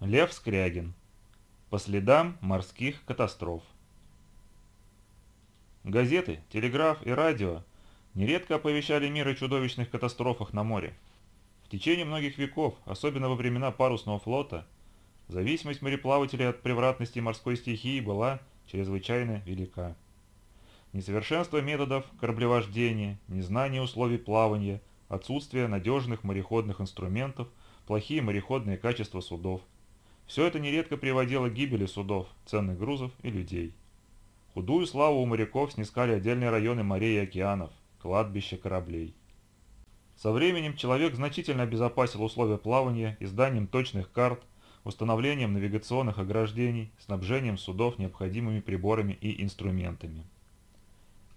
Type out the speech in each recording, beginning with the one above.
Лев Скрягин. По следам морских катастроф. Газеты, телеграф и радио нередко оповещали мир о чудовищных катастрофах на море. В течение многих веков, особенно во времена парусного флота, зависимость мореплавателей от превратности морской стихии была чрезвычайно велика. Несовершенство методов кораблевождения, незнание условий плавания, отсутствие надежных мореходных инструментов, плохие мореходные качества судов – все это нередко приводило к гибели судов, ценных грузов и людей. Худую славу у моряков снискали отдельные районы морей и океанов, кладбища кораблей. Со временем человек значительно обезопасил условия плавания изданием точных карт, установлением навигационных ограждений, снабжением судов необходимыми приборами и инструментами.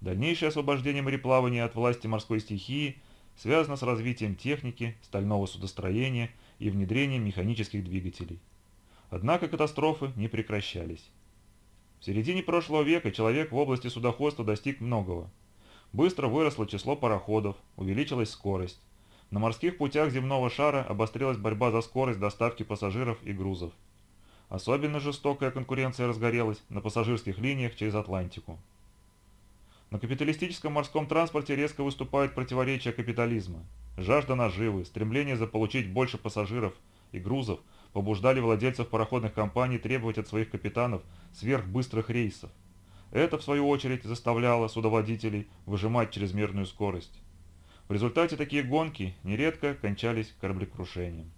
Дальнейшее освобождение мореплавания от власти морской стихии связано с развитием техники, стального судостроения и внедрением механических двигателей – Однако катастрофы не прекращались. В середине прошлого века человек в области судоходства достиг многого. Быстро выросло число пароходов, увеличилась скорость. На морских путях земного шара обострилась борьба за скорость доставки пассажиров и грузов. Особенно жестокая конкуренция разгорелась на пассажирских линиях через Атлантику. На капиталистическом морском транспорте резко выступают противоречия капитализма. Жажда наживы, стремление заполучить больше пассажиров и грузов – побуждали владельцев пароходных компаний требовать от своих капитанов сверхбыстрых рейсов. Это, в свою очередь, заставляло судовладителей выжимать чрезмерную скорость. В результате такие гонки нередко кончались кораблекрушением.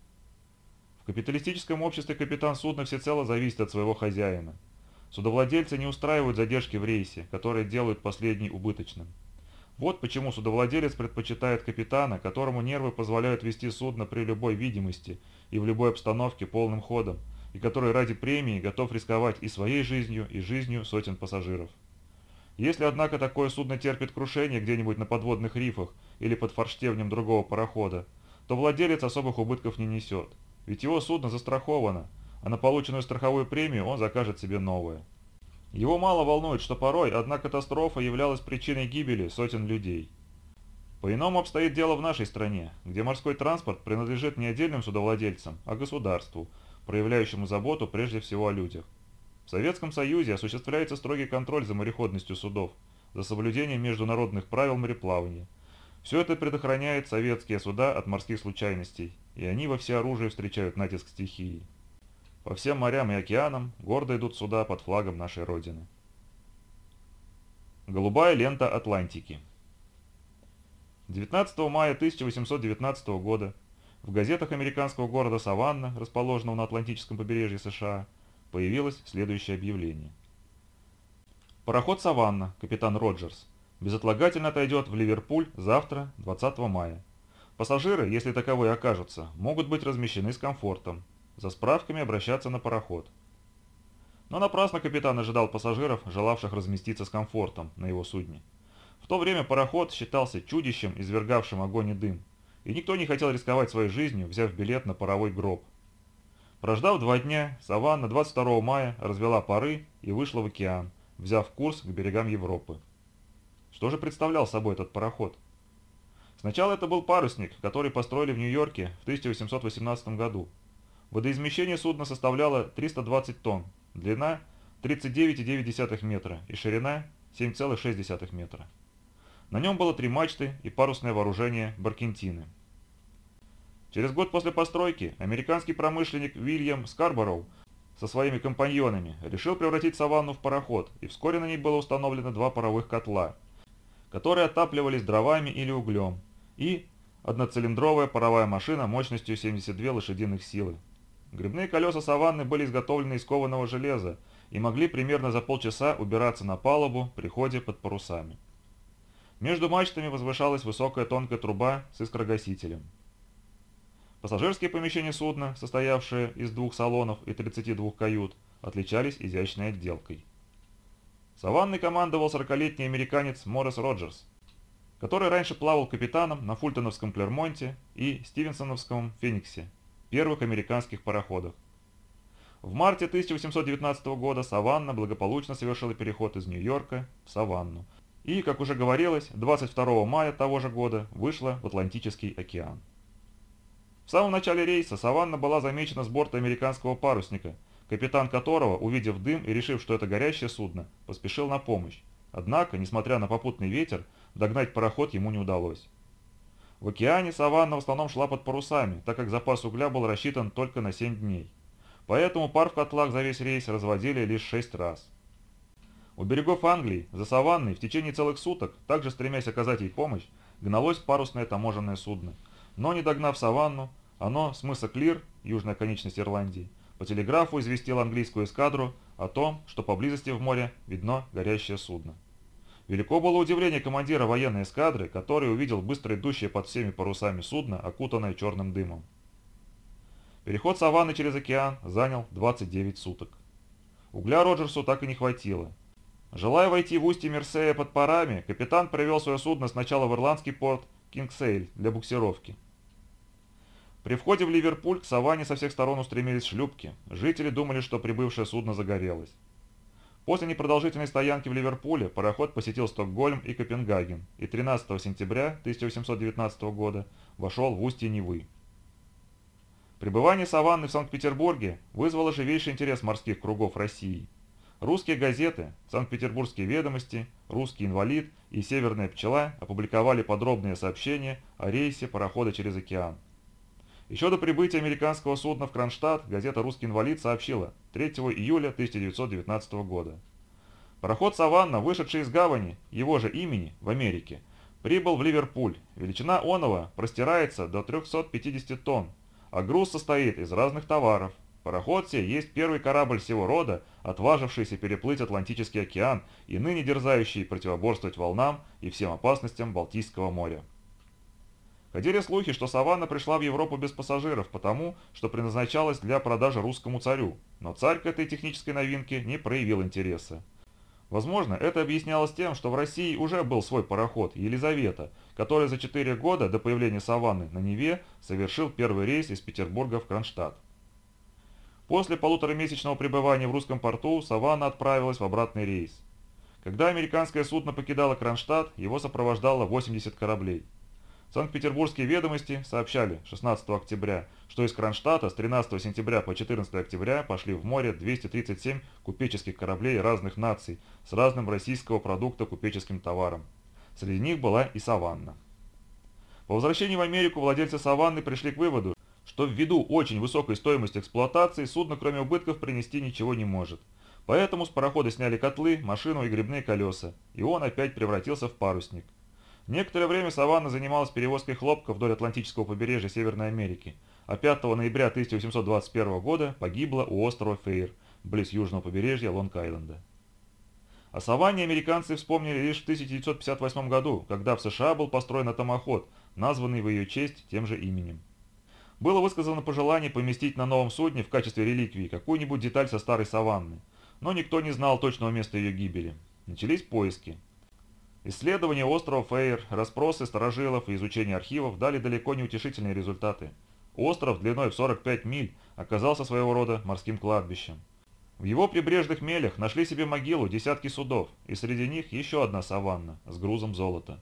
В капиталистическом обществе капитан судна всецело зависит от своего хозяина. Судовладельцы не устраивают задержки в рейсе, которые делают последний убыточным. Вот почему судовладелец предпочитает капитана, которому нервы позволяют вести судно при любой видимости и в любой обстановке полным ходом, и который ради премии готов рисковать и своей жизнью, и жизнью сотен пассажиров. Если, однако, такое судно терпит крушение где-нибудь на подводных рифах или под форштевнем другого парохода, то владелец особых убытков не несет, ведь его судно застраховано, а на полученную страховую премию он закажет себе новое. Его мало волнует, что порой одна катастрофа являлась причиной гибели сотен людей. По-иному обстоит дело в нашей стране, где морской транспорт принадлежит не отдельным судовладельцам, а государству, проявляющему заботу прежде всего о людях. В Советском Союзе осуществляется строгий контроль за мореходностью судов, за соблюдением международных правил мореплавания. Все это предохраняет советские суда от морских случайностей, и они во всеоружии встречают натиск стихии. По всем морям и океанам гордо идут суда под флагом нашей Родины. Голубая лента Атлантики 19 мая 1819 года в газетах американского города Саванна, расположенного на Атлантическом побережье США, появилось следующее объявление. Пароход «Саванна», капитан Роджерс, безотлагательно отойдет в Ливерпуль завтра, 20 мая. Пассажиры, если таковые окажутся, могут быть размещены с комфортом, за справками обращаться на пароход. Но напрасно капитан ожидал пассажиров, желавших разместиться с комфортом на его судне. В то время пароход считался чудищем, извергавшим огонь и дым, и никто не хотел рисковать своей жизнью, взяв билет на паровой гроб. Прождав два дня, Саванна 22 мая развела пары и вышла в океан, взяв курс к берегам Европы. Что же представлял собой этот пароход? Сначала это был парусник, который построили в Нью-Йорке в 1818 году. Водоизмещение судна составляло 320 тонн, длина 39,9 метра и ширина 7,6 метра. На нем было три мачты и парусное вооружение Баркентины. Через год после постройки американский промышленник Уильям Скарбороу со своими компаньонами решил превратить саванну в пароход, и вскоре на ней было установлено два паровых котла, которые отапливались дровами или углем, и одноцилиндровая паровая машина мощностью 72 лошадиных силы, Грибные колеса саванны были изготовлены из кованого железа и могли примерно за полчаса убираться на палубу при ходе под парусами. Между мачтами возвышалась высокая тонкая труба с искрогасителем. Пассажирские помещения судна, состоявшие из двух салонов и 32 кают, отличались изящной отделкой. Саванной командовал 40-летний американец Моррис Роджерс, который раньше плавал капитаном на Фултоновском Клермонте и Стивенсоновском Фениксе первых американских пароходах. В марте 1819 года «Саванна» благополучно совершила переход из Нью-Йорка в «Саванну» и, как уже говорилось, 22 мая того же года вышла в Атлантический океан. В самом начале рейса «Саванна» была замечена с борта американского парусника, капитан которого, увидев дым и решив, что это горящее судно, поспешил на помощь. Однако, несмотря на попутный ветер, догнать пароход ему не удалось. В океане «Саванна» в основном шла под парусами, так как запас угля был рассчитан только на 7 дней. Поэтому пар в котлах за весь рейс разводили лишь 6 раз. У берегов Англии, за Саванной, в течение целых суток, также стремясь оказать ей помощь, гналось парусное таможенное судно. Но не догнав Саванну, оно с мыса Клир, южная конечность Ирландии, по телеграфу известило английскую эскадру о том, что поблизости в море видно горящее судно. Велико было удивление командира военной эскадры, который увидел быстро идущее под всеми парусами судно, окутанное черным дымом. Переход Саванны через океан занял 29 суток. Угля Роджерсу так и не хватило, Желая войти в устье Мерсея под парами, капитан привел свое судно сначала в ирландский порт Кингсейль для буксировки. При входе в Ливерпуль к саванне со всех сторон устремились шлюпки. Жители думали, что прибывшее судно загорелось. После непродолжительной стоянки в Ливерпуле пароход посетил Стокгольм и Копенгаген и 13 сентября 1819 года вошел в устье Невы. Пребывание Саванны в Санкт-Петербурге вызвало живейший интерес морских кругов России – Русские газеты, Санкт-Петербургские ведомости, Русский инвалид и Северная пчела опубликовали подробные сообщения о рейсе парохода через океан. Еще до прибытия американского судна в Кронштадт газета «Русский инвалид» сообщила 3 июля 1919 года. Пароход «Саванна», вышедший из гавани его же имени в Америке, прибыл в Ливерпуль. Величина онова простирается до 350 тонн, а груз состоит из разных товаров – Пароход сей есть первый корабль всего рода, отважившийся переплыть Атлантический океан и ныне дерзающий противоборствовать волнам и всем опасностям Балтийского моря. Ходили слухи, что «Саванна» пришла в Европу без пассажиров, потому что предназначалась для продажи русскому царю, но царь к этой технической новинке не проявил интереса. Возможно, это объяснялось тем, что в России уже был свой пароход «Елизавета», который за 4 года до появления «Саванны» на Неве совершил первый рейс из Петербурга в Кронштадт. После полуторамесячного пребывания в русском порту Саванна отправилась в обратный рейс. Когда американское судно покидало Кронштадт, его сопровождало 80 кораблей. Санкт-Петербургские ведомости сообщали 16 октября, что из Кронштадта с 13 сентября по 14 октября пошли в море 237 купеческих кораблей разных наций с разным российского продукта купеческим товаром. Среди них была и Саванна. По возвращении в Америку владельцы Саванны пришли к выводу, что ввиду очень высокой стоимости эксплуатации судно кроме убытков принести ничего не может. Поэтому с парохода сняли котлы, машину и грибные колеса, и он опять превратился в парусник. Некоторое время Саванна занималась перевозкой хлопка вдоль Атлантического побережья Северной Америки, а 5 ноября 1821 года погибла у острова Фейр, близ южного побережья Лонг-Айленда. О Саванне американцы вспомнили лишь в 1958 году, когда в США был построен атомоход, названный в ее честь тем же именем. Было высказано пожелание поместить на новом судне в качестве реликвии какую-нибудь деталь со старой саванны, но никто не знал точного места ее гибели. Начались поиски. Исследования острова Фейер, расспросы старожилов и изучение архивов дали далеко не утешительные результаты. Остров длиной в 45 миль оказался своего рода морским кладбищем. В его прибрежных мелях нашли себе могилу десятки судов, и среди них еще одна саванна с грузом золота.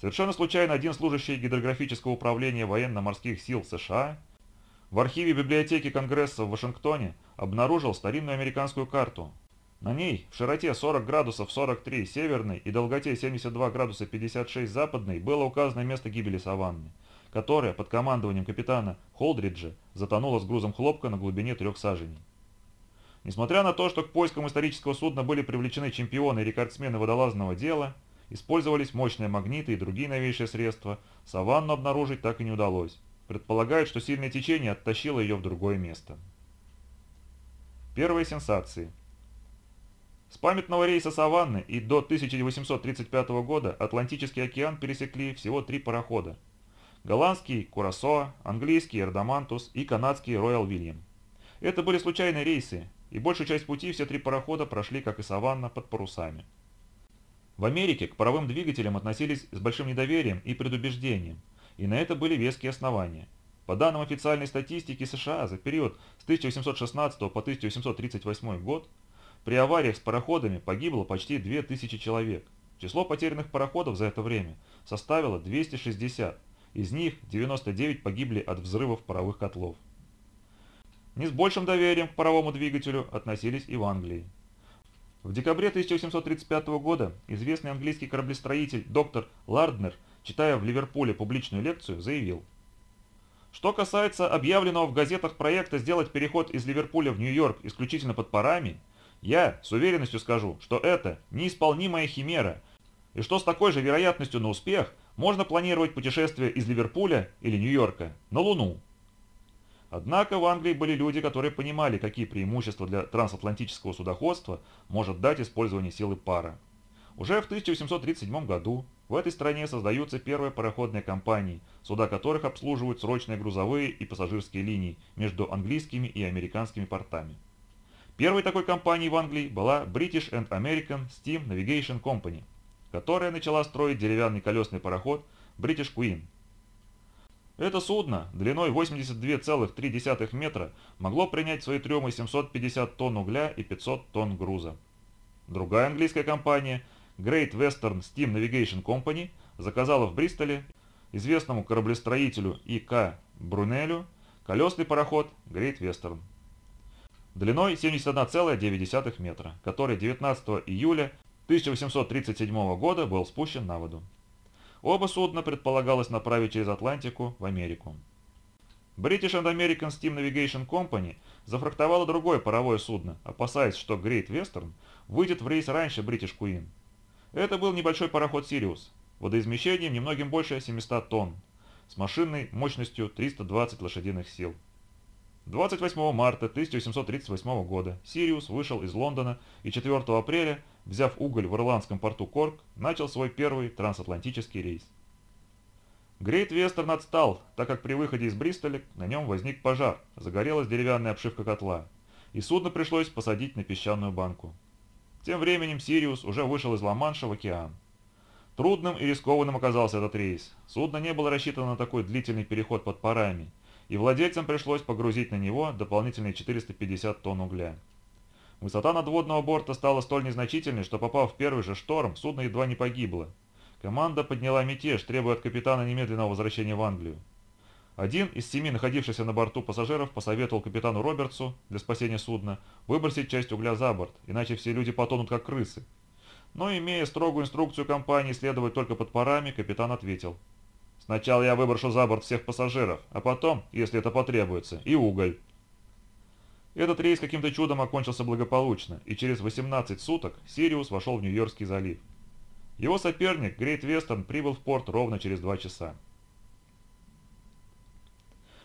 Совершенно случайно один служащий гидрографического управления военно-морских сил США в архиве библиотеки Конгресса в Вашингтоне обнаружил старинную американскую карту. На ней в широте 40 градусов 43 северной и долготе 72 градуса 56 западной было указано место гибели Саванны, которое под командованием капитана Холдриджа затонуло с грузом хлопка на глубине трех саженей. Несмотря на то, что к поискам исторического судна были привлечены чемпионы и рекордсмены водолазного дела, Использовались мощные магниты и другие новейшие средства. Саванну обнаружить так и не удалось. Предполагают, что сильное течение оттащило ее в другое место. Первые сенсации. С памятного рейса Саванны и до 1835 года Атлантический океан пересекли всего три парохода. Голландский Курасоа, английский Эрдамантус и канадский Роял Вильям. Это были случайные рейсы, и большую часть пути все три парохода прошли, как и Саванна, под парусами. В Америке к паровым двигателям относились с большим недоверием и предубеждением, и на это были веские основания. По данным официальной статистики США за период с 1816 по 1838 год, при авариях с пароходами погибло почти 2000 человек. Число потерянных пароходов за это время составило 260, Из них 99 погибли от взрывов паровых котлов. Не с большим доверием к паровому двигателю относились и в Англии. В декабре 1835 года известный английский кораблестроитель доктор Ларднер, читая в Ливерпуле публичную лекцию, заявил – что касается объявленного в газетах проекта сделать переход из Ливерпуля в Нью-Йорк исключительно под парами, я с уверенностью скажу, что это неисполнимая химера, и что с такой же вероятностью на успех можно планировать путешествие из Ливерпуля или Нью-Йорка на Луну. Однако в Англии были люди, которые понимали, какие преимущества для трансатлантического судоходства может дать использование силы пара. Уже в 1837 году в этой стране создаются первые пароходные компании, суда которых обслуживают срочные грузовые и пассажирские линии между английскими и американскими портами. Первой такой компанией в Англии была British and American Steam Navigation Company, которая начала строить деревянный колесный пароход British Queen. Это судно длиной 82,3 метра могло принять свои трюмы 750 тонн угля и 500 тонн груза. Другая английская компания – Great Western Steam Navigation Company заказала в Бристоле известному кораблестроителю И.К. Брунелю колесный пароход Great Western длиной 71,9 метра, который 19 июля 1837 года был спущен на воду. Оба судна предполагалось направить через Атлантику в Америку. British and American Steam Navigation Company зафрахтовала другое паровое судно, опасаясь, что Great Western выйдет в рейс раньше British Queen. Это был небольшой пароход «Сириус», водоизмещением немногим больше 700 тонн, с машинной мощностью 320 лошадиных сил. 28 марта 1838 года «Сириус» вышел из Лондона и 4 апреля, взяв уголь в ирландском порту Корк, начал свой первый трансатлантический рейс. Great Western отстал, так как при выходе из Бристоля на нем возник пожар, загорелась деревянная обшивка котла, и судно пришлось посадить на песчаную банку. Тем временем Сириус уже вышел из Ла-Манша в океан. Трудным и рискованным оказался этот рейс. Судно не было рассчитано на такой длительный переход под парами, и владельцам пришлось погрузить на него дополнительные 450 тонн угля. Высота надводного борта стала столь незначительной, что попав в первый же шторм, судно едва не погибло. Команда подняла мятеж, требуя от капитана немедленного возвращения в Англию. Один из семи находившихся на борту пассажиров посоветовал капитану Робертсу для спасения судна выбросить часть угля за борт, иначе все люди потонут как крысы. Но имея строгую инструкцию компании следовать только под парами, капитан ответил. «Сначала я выброшу за борт всех пассажиров, а потом, если это потребуется, и уголь». Этот рейс каким-то чудом окончился благополучно, и через 18 суток Сириус вошел в Нью-Йоркский залив. Его соперник, Грейт Вестон, прибыл в порт ровно через два часа.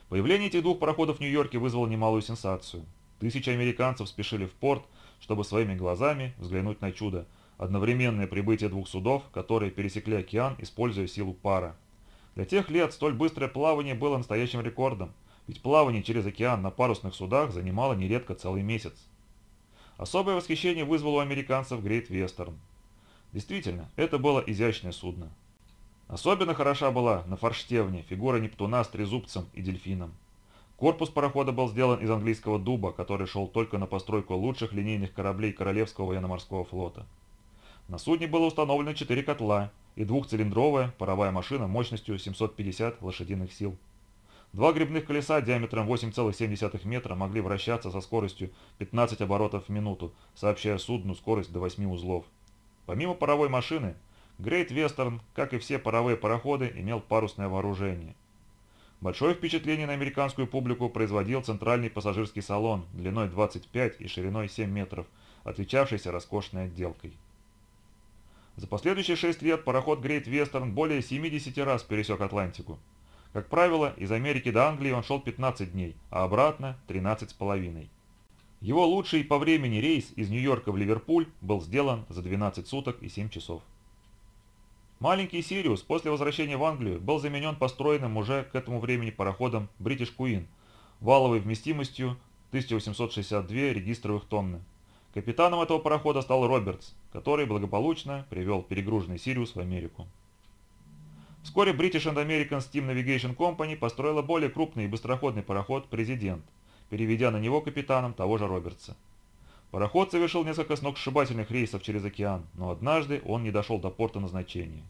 Появление этих двух пароходов в Нью-Йорке вызвало немалую сенсацию. Тысячи американцев спешили в порт, чтобы своими глазами взглянуть на чудо, одновременное прибытие двух судов, которые пересекли океан, используя силу пара. Для тех лет столь быстрое плавание было настоящим рекордом, ведь плавание через океан на парусных судах занимало нередко целый месяц. Особое восхищение вызвало у американцев Грейт Вестерн. Действительно, это было изящное судно. Особенно хороша была на форштевне фигура Нептуна с трезубцем и дельфином. Корпус парохода был сделан из английского дуба, который шел только на постройку лучших линейных кораблей Королевского военно-морского флота. На судне было установлено 4 котла и двухцилиндровая паровая машина мощностью 750 лошадиных сил. Два грибных колеса диаметром 8,7 метра могли вращаться со скоростью 15 оборотов в минуту, сообщая судну скорость до 8 узлов. Помимо паровой машины, Great Western, как и все паровые пароходы, имел парусное вооружение. Большое впечатление на американскую публику производил центральный пассажирский салон длиной 25 и шириной 7 метров, отличавшийся роскошной отделкой. За последующие 6 лет пароход Great Western более 70 раз пересек Атлантику. Как правило, из Америки до Англии он шел 15 дней, а обратно 13 с половиной. Его лучший по времени рейс из Нью-Йорка в Ливерпуль был сделан за 12 суток и 7 часов. Маленький Сириус после возвращения в Англию был заменен построенным уже к этому времени пароходом British Queen валовой вместимостью 1862 регистровых тонны. Капитаном этого парохода стал Робертс, который благополучно привел перегруженный Сириус в Америку. Вскоре British and American Steam Navigation Company построила более крупный и быстроходный пароход «Президент», переведя на него капитаном того же Робертса. Пароход совершил несколько сногсшибательных рейсов через океан, но однажды он не дошел до порта назначения.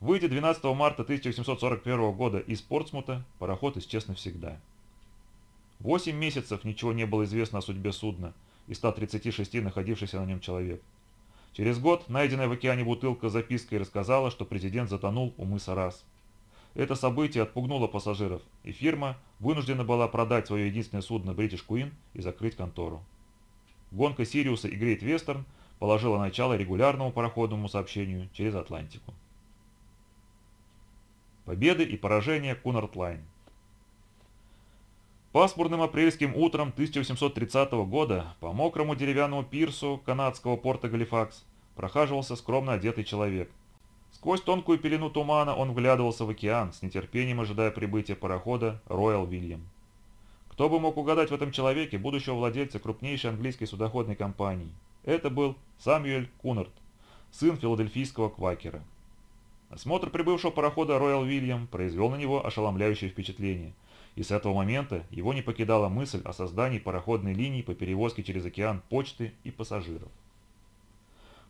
Выйдя 12 марта 1841 года из Портсмута, пароход исчез навсегда. Восемь месяцев ничего не было известно о судьбе судна и 136 находившихся на нем человек. Через год найденная в океане бутылка с запиской рассказала, что президент затонул у мыса Рас. Это событие отпугнуло пассажиров, и фирма вынуждена была продать свое единственное судно British Queen и закрыть контору. Гонка Сириуса и Great Western положила начало регулярному пароходному сообщению через Атлантику. Победы и поражения Cunard Line Пасмурным апрельским утром 1830 года по мокрому деревянному пирсу канадского порта Галифакс прохаживался скромно одетый человек. Сквозь тонкую пелену тумана он вглядывался в океан, с нетерпением ожидая прибытия парохода Royal William. Кто бы мог угадать в этом человеке будущего владельца крупнейшей английской судоходной компании? Это был Самюэль Кунард, сын филадельфийского квакера. Осмотр прибывшего парохода Royal William произвел на него ошеломляющее впечатление – и с этого момента его не покидала мысль о создании пароходной линии по перевозке через океан почты и пассажиров.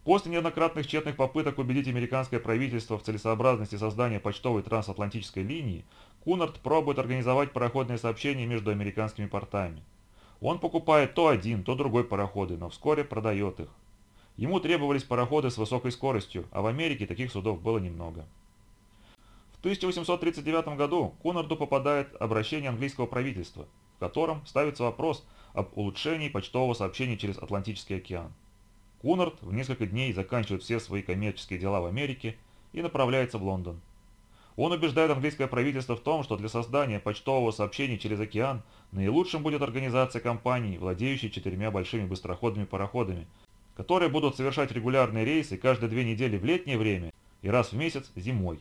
После неоднократных тщетных попыток убедить американское правительство в целесообразности создания почтовой трансатлантической линии, Кунард пробует организовать пароходные сообщения между американскими портами. Он покупает то один, то другой пароходы, но вскоре продает их. Ему требовались пароходы с высокой скоростью, а в Америке таких судов было немного. В 1839 году Коннорду попадает обращение английского правительства, в котором ставится вопрос об улучшении почтового сообщения через Атлантический океан. Кунард в несколько дней заканчивает все свои коммерческие дела в Америке и направляется в Лондон. Он убеждает английское правительство в том, что для создания почтового сообщения через океан наилучшим будет организация компаний, владеющей четырьмя большими быстроходными пароходами, которые будут совершать регулярные рейсы каждые две недели в летнее время и раз в месяц зимой.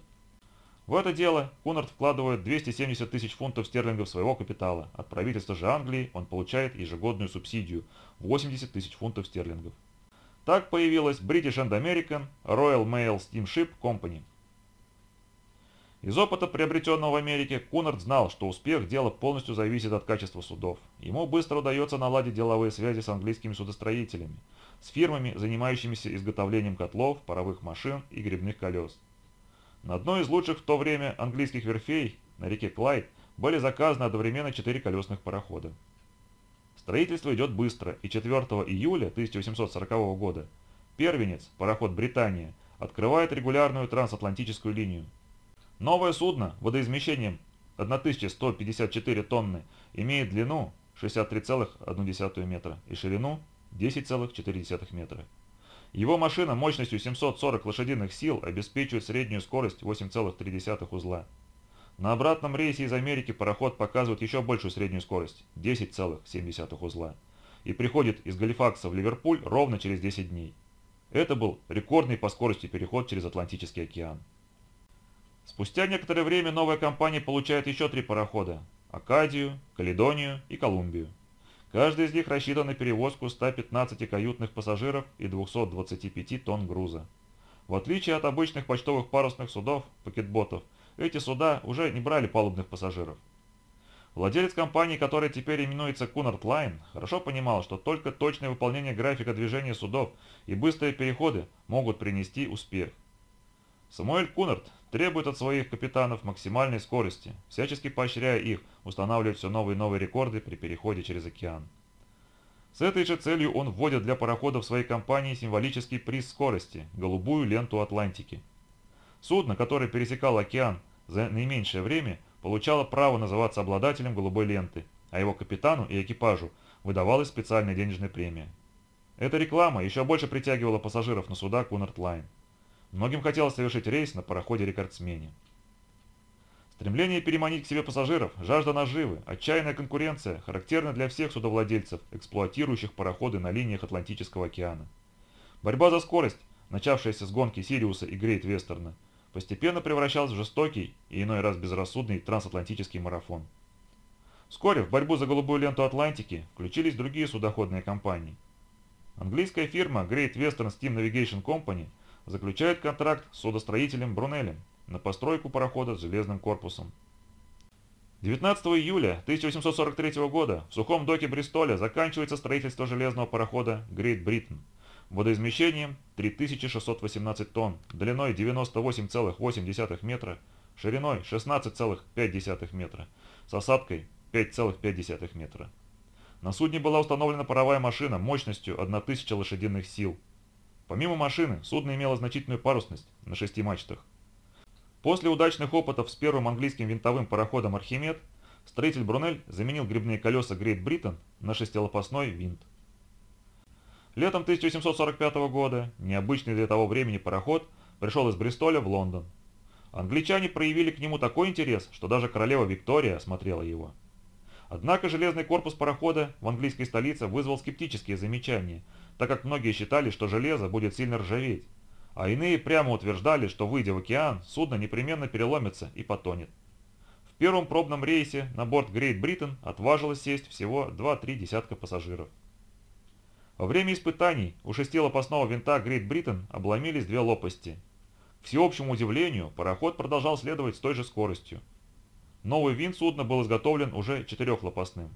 В это дело Кунард вкладывает 270 тысяч фунтов стерлингов своего капитала. От правительства же Англии он получает ежегодную субсидию – 80 тысяч фунтов стерлингов. Так появилась British and American Royal Mail Steamship Company. Из опыта, приобретенного в Америке, Кунард знал, что успех дела полностью зависит от качества судов. Ему быстро удается наладить деловые связи с английскими судостроителями, с фирмами, занимающимися изготовлением котлов, паровых машин и грибных колес. На одной из лучших в то время английских верфей на реке Клайд были заказаны одновременно четыре колесных парохода. Строительство идет быстро, и 4 июля 1840 года первенец, пароход «Британия», открывает регулярную трансатлантическую линию. Новое судно водоизмещением 1154 тонны имеет длину 63,1 метра и ширину 10,4 метра. Его машина мощностью 740 лошадиных сил обеспечивает среднюю скорость 8,3 узла. На обратном рейсе из Америки пароход показывает еще большую среднюю скорость – 10,7 узла. И приходит из Галифакса в Ливерпуль ровно через 10 дней. Это был рекордный по скорости переход через Атлантический океан. Спустя некоторое время новая компания получает еще три парохода – Акадию, Каледонию и Колумбию. Каждый из них рассчитан на перевозку 115 каютных пассажиров и 225 тонн груза. В отличие от обычных почтовых парусных судов, пакетботов, эти суда уже не брали палубных пассажиров. Владелец компании, которая теперь именуется Cunard Line, хорошо понимал, что только точное выполнение графика движения судов и быстрые переходы могут принести успех. Самуэль Кунард требует от своих капитанов максимальной скорости, всячески поощряя их устанавливать все новые и новые рекорды при переходе через океан. С этой же целью он вводит для пароходов своей компании символический приз скорости – голубую ленту Атлантики. Судно, которое пересекало океан за наименьшее время, получало право называться обладателем голубой ленты, а его капитану и экипажу выдавалась специальная денежная премия. Эта реклама еще больше притягивала пассажиров на суда Cunard Line. Многим хотелось совершить рейс на пароходе-рекордсмене. Стремление переманить к себе пассажиров, жажда наживы, отчаянная конкуренция характерны для всех судовладельцев, эксплуатирующих пароходы на линиях Атлантического океана. Борьба за скорость, начавшаяся с гонки Сириуса и Грейт Вестерна, постепенно превращалась в жестокий и иной раз безрассудный трансатлантический марафон. Вскоре в борьбу за голубую ленту Атлантики включились другие судоходные компании. Английская фирма Great Western Steam Navigation Company – заключает контракт с судостроителем Брунелем на постройку парохода с железным корпусом. 19 июля 1843 года в сухом доке Бристоля заканчивается строительство железного парохода Great Britain. водоизмещением 3618 тонн, длиной 98,8 метра, шириной 16,5 метра, с осадкой 5,5 метра. На судне была установлена паровая машина мощностью 1000 лошадиных сил. Помимо машины, судно имело значительную парусность на шести мачтах. После удачных опытов с первым английским винтовым пароходом «Архимед» строитель Брунель заменил грибные колеса Great Britain на шестилопастной винт. Летом 1745 года необычный для того времени пароход пришел из Бристоля в Лондон. Англичане проявили к нему такой интерес, что даже королева Виктория осмотрела его. Однако железный корпус парохода в английской столице вызвал скептические замечания, так как многие считали, что железо будет сильно ржаветь, а иные прямо утверждали, что выйдя в океан, судно непременно переломится и потонет. В первом пробном рейсе на борт Great Britain отважилось сесть всего 2-3 десятка пассажиров. Во время испытаний у шестилопастного винта Great Britain обломились две лопасти. К всеобщему удивлению, пароход продолжал следовать с той же скоростью. Новый винт судна был изготовлен уже четырехлопастным.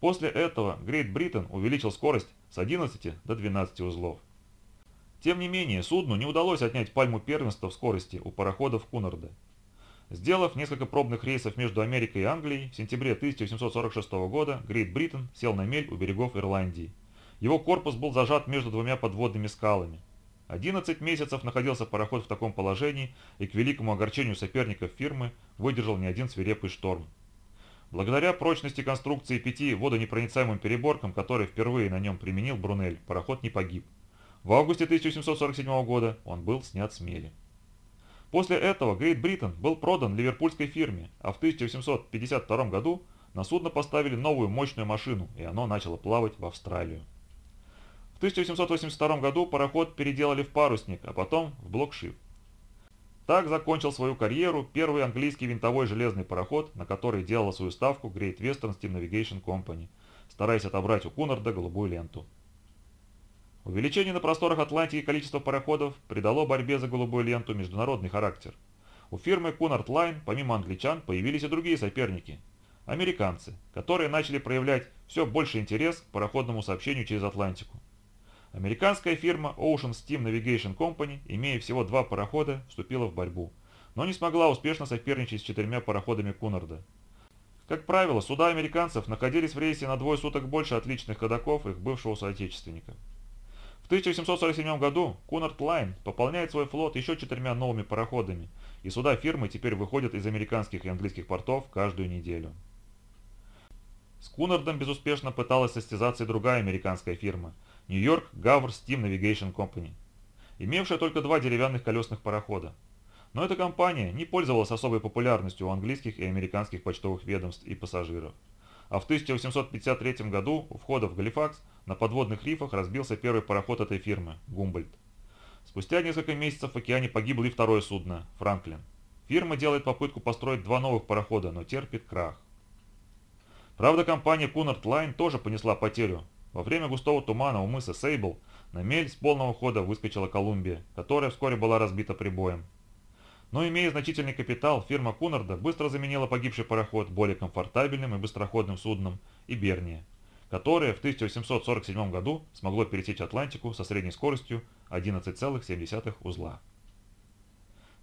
После этого Great Britain увеличил скорость с 11 до 12 узлов. Тем не менее, судну не удалось отнять пальму первенства в скорости у пароходов Кунарда. Сделав несколько пробных рейсов между Америкой и Англией, в сентябре 1846 года Great Britain сел на мель у берегов Ирландии – его корпус был зажат между двумя подводными скалами. 11 месяцев находился пароход в таком положении и к великому огорчению соперников фирмы выдержал не один свирепый шторм. Благодаря прочности конструкции пяти водонепроницаемым переборкам, которые впервые на нем применил Брунель, пароход не погиб. В августе 1747 года он был снят с мели. После этого Great Britain был продан ливерпульской фирме, а в 1852 году на судно поставили новую мощную машину, и оно начало плавать в Австралию. В 1882 году пароход переделали в парусник, а потом в блокшип. Так закончил свою карьеру первый английский винтовой железный пароход, на который делала свою ставку Great Western Steam Navigation Company, стараясь отобрать у Кунарда голубую ленту. Увеличение на просторах Атлантики количества пароходов придало борьбе за голубую ленту международный характер. У фирмы Cunard Line, помимо англичан, появились и другие соперники – американцы, которые начали проявлять все больше интерес к пароходному сообщению через Атлантику. Американская фирма Ocean Steam Navigation Company, имея всего два парохода, вступила в борьбу, но не смогла успешно соперничать с четырьмя пароходами Кунарда. Как правило, суда американцев находились в рейсе на двое суток больше отличных ходоков их бывшего соотечественника. В 1747 году Cunard Line пополняет свой флот еще четырьмя новыми пароходами, и суда фирмы теперь выходят из американских и английских портов каждую неделю. С Кунардом безуспешно пыталась состязаться и другая американская фирма – Нью-Йорк Гавр Steam Navigation Company, имевшая только два деревянных колесных парохода. Но эта компания не пользовалась особой популярностью у английских и американских почтовых ведомств и пассажиров. А в 1853 году у входа в Галифакс на подводных рифах разбился первый пароход этой фирмы – Гумбольд. Спустя несколько месяцев в океане погибло и второе судно – Франклин. Фирма делает попытку построить два новых парохода, но терпит крах. Правда, компания Cunard Line тоже понесла потерю, во время густого тумана у мыса Сейбл на мель с полного хода выскочила Колумбия, которая вскоре была разбита прибоем. Но имея значительный капитал, фирма Кунарда быстро заменила погибший пароход более комфортабельным и быстроходным судном Иберния, которое в 1847 году смогло пересечь Атлантику со средней скоростью 11,7 узла.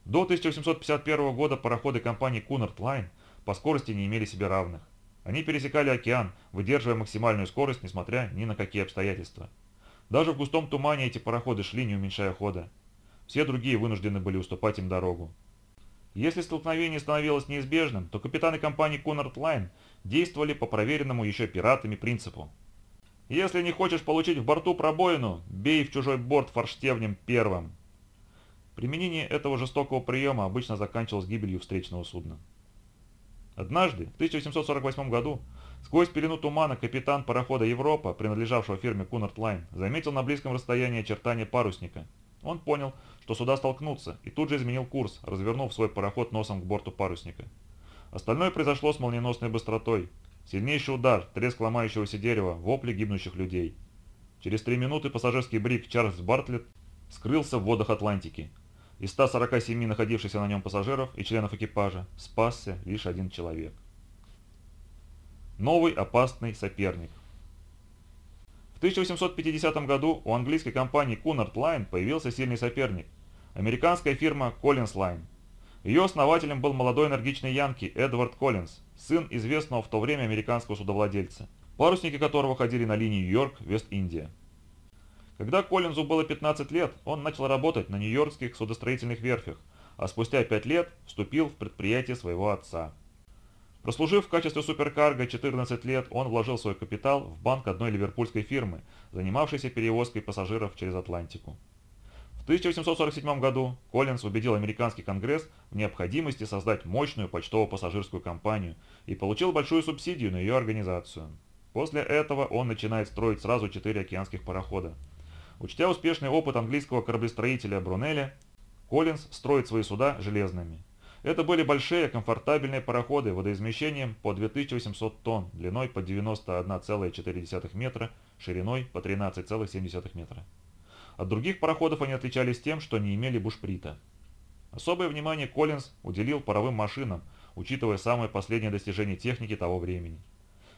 До 1851 года пароходы компании Cunard Line по скорости не имели себе равных. Они пересекали океан, выдерживая максимальную скорость, несмотря ни на какие обстоятельства. Даже в густом тумане эти пароходы шли, не уменьшая хода. Все другие вынуждены были уступать им дорогу. Если столкновение становилось неизбежным, то капитаны компании Cunard Line действовали по проверенному еще пиратами принципу. Если не хочешь получить в борту пробоину, бей в чужой борт форштевнем первым. Применение этого жестокого приема обычно заканчивалось гибелью встречного судна. Однажды, в 1848 году, сквозь пелену тумана капитан парохода «Европа», принадлежавшего фирме Кунард Лайн, заметил на близком расстоянии очертания парусника. Он понял, что суда столкнутся, и тут же изменил курс, развернув свой пароход носом к борту парусника. Остальное произошло с молниеносной быстротой. Сильнейший удар, треск ломающегося дерева, вопли гибнущих людей. Через три минуты пассажирский брик Чарльз Бартлетт скрылся в водах Атлантики, из 147 находившихся на нем пассажиров и членов экипажа спасся лишь один человек. Новый опасный соперник. В 1850 году у английской компании Cunard Line появился сильный соперник – американская фирма Collins Line. Ее основателем был молодой энергичный янки Эдвард Коллинз, сын известного в то время американского судовладельца, парусники которого ходили на линии Нью-Йорк, Вест-Индия. Когда Коллинзу было 15 лет, он начал работать на нью-йоркских судостроительных верфях, а спустя 5 лет вступил в предприятие своего отца. Прослужив в качестве суперкарго 14 лет, он вложил свой капитал в банк одной ливерпульской фирмы, занимавшейся перевозкой пассажиров через Атлантику. В 1847 году Коллинз убедил американский конгресс в необходимости создать мощную почтово-пассажирскую компанию и получил большую субсидию на ее организацию. После этого он начинает строить сразу четыре океанских парохода. Учтя успешный опыт английского кораблестроителя Брунеля, Коллинз строит свои суда железными. Это были большие комфортабельные пароходы водоизмещением по 2800 тонн, длиной по 91,4 метра, шириной по 13,7 метра. От других пароходов они отличались тем, что не имели бушприта. Особое внимание Коллинз уделил паровым машинам, учитывая самые последние достижения техники того времени.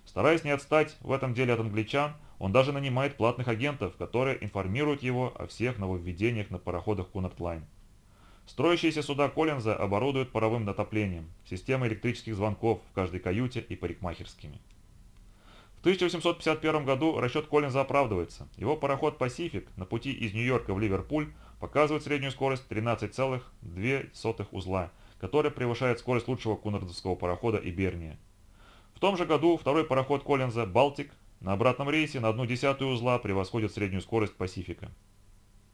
Стараясь не отстать в этом деле от англичан, он даже нанимает платных агентов, которые информируют его о всех нововведениях на пароходах Cunard Line. Строящиеся суда Коллинза оборудуют паровым отоплением, системой электрических звонков в каждой каюте и парикмахерскими. В 1851 году расчет Коллинза оправдывается. Его пароход «Пасифик» на пути из Нью-Йорка в Ливерпуль показывает среднюю скорость 13,2 узла, которая превышает скорость лучшего кунардовского парохода «Иберния». Том же году второй пароход Коллинза «Балтик» на обратном рейсе на одну десятую узла превосходит среднюю скорость «Пасифика».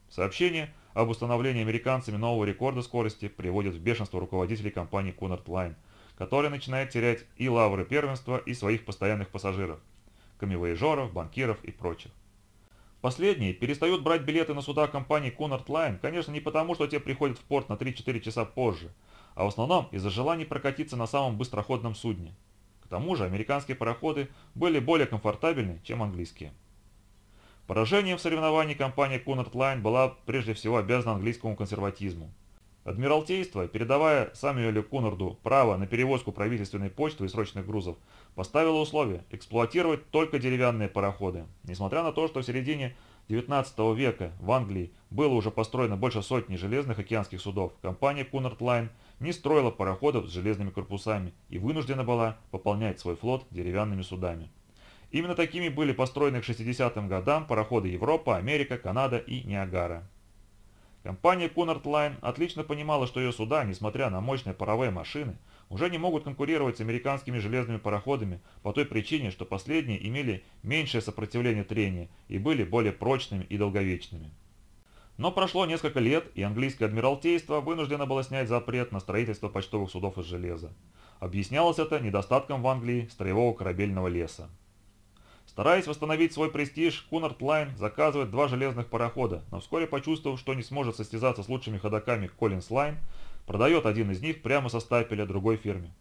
Сообщение об установлении американцами нового рекорда скорости приводит в бешенство руководителей компании Cunard Line, которая начинает терять и лавры первенства, и своих постоянных пассажиров, камевояжеров, банкиров и прочих. Последние перестают брать билеты на суда компании Cunard Line, конечно, не потому, что те приходят в порт на 3-4 часа позже, а в основном из-за желания прокатиться на самом быстроходном судне. Тому же американские пароходы были более комфортабельны, чем английские. Поражением в соревновании компания Cunard Line была прежде всего обязана английскому консерватизму. Адмиралтейство, передавая Самюэлю Кунарду право на перевозку правительственной почты и срочных грузов, поставило условие эксплуатировать только деревянные пароходы. Несмотря на то, что в середине 19 века в Англии было уже построено больше сотни железных океанских судов, компания Cunard Line не строила пароходов с железными корпусами и вынуждена была пополнять свой флот деревянными судами. Именно такими были построены к 60-м годам пароходы Европа, Америка, Канада и Ниагара. Компания Cunard Line отлично понимала, что ее суда, несмотря на мощные паровые машины, уже не могут конкурировать с американскими железными пароходами по той причине, что последние имели меньшее сопротивление трения и были более прочными и долговечными. Но прошло несколько лет, и английское адмиралтейство вынуждено было снять запрет на строительство почтовых судов из железа. Объяснялось это недостатком в Англии строевого корабельного леса. Стараясь восстановить свой престиж, Cunard Line заказывает два железных парохода, но вскоре почувствовав, что не сможет состязаться с лучшими ходоками Collins Line, продает один из них прямо со стапеля другой фирме.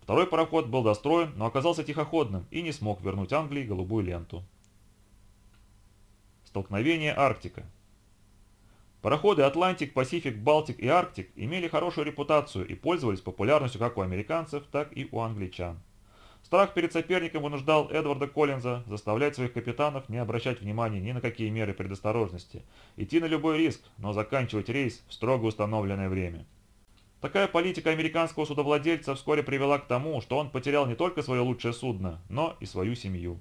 Второй пароход был достроен, но оказался тихоходным и не смог вернуть Англии голубую ленту. Столкновение Арктика Пароходы Атлантик, Пасифик, Балтик и Арктик имели хорошую репутацию и пользовались популярностью как у американцев, так и у англичан. Страх перед соперником вынуждал Эдварда Коллинза заставлять своих капитанов не обращать внимания ни на какие меры предосторожности, идти на любой риск, но заканчивать рейс в строго установленное время. Такая политика американского судовладельца вскоре привела к тому, что он потерял не только свое лучшее судно, но и свою семью.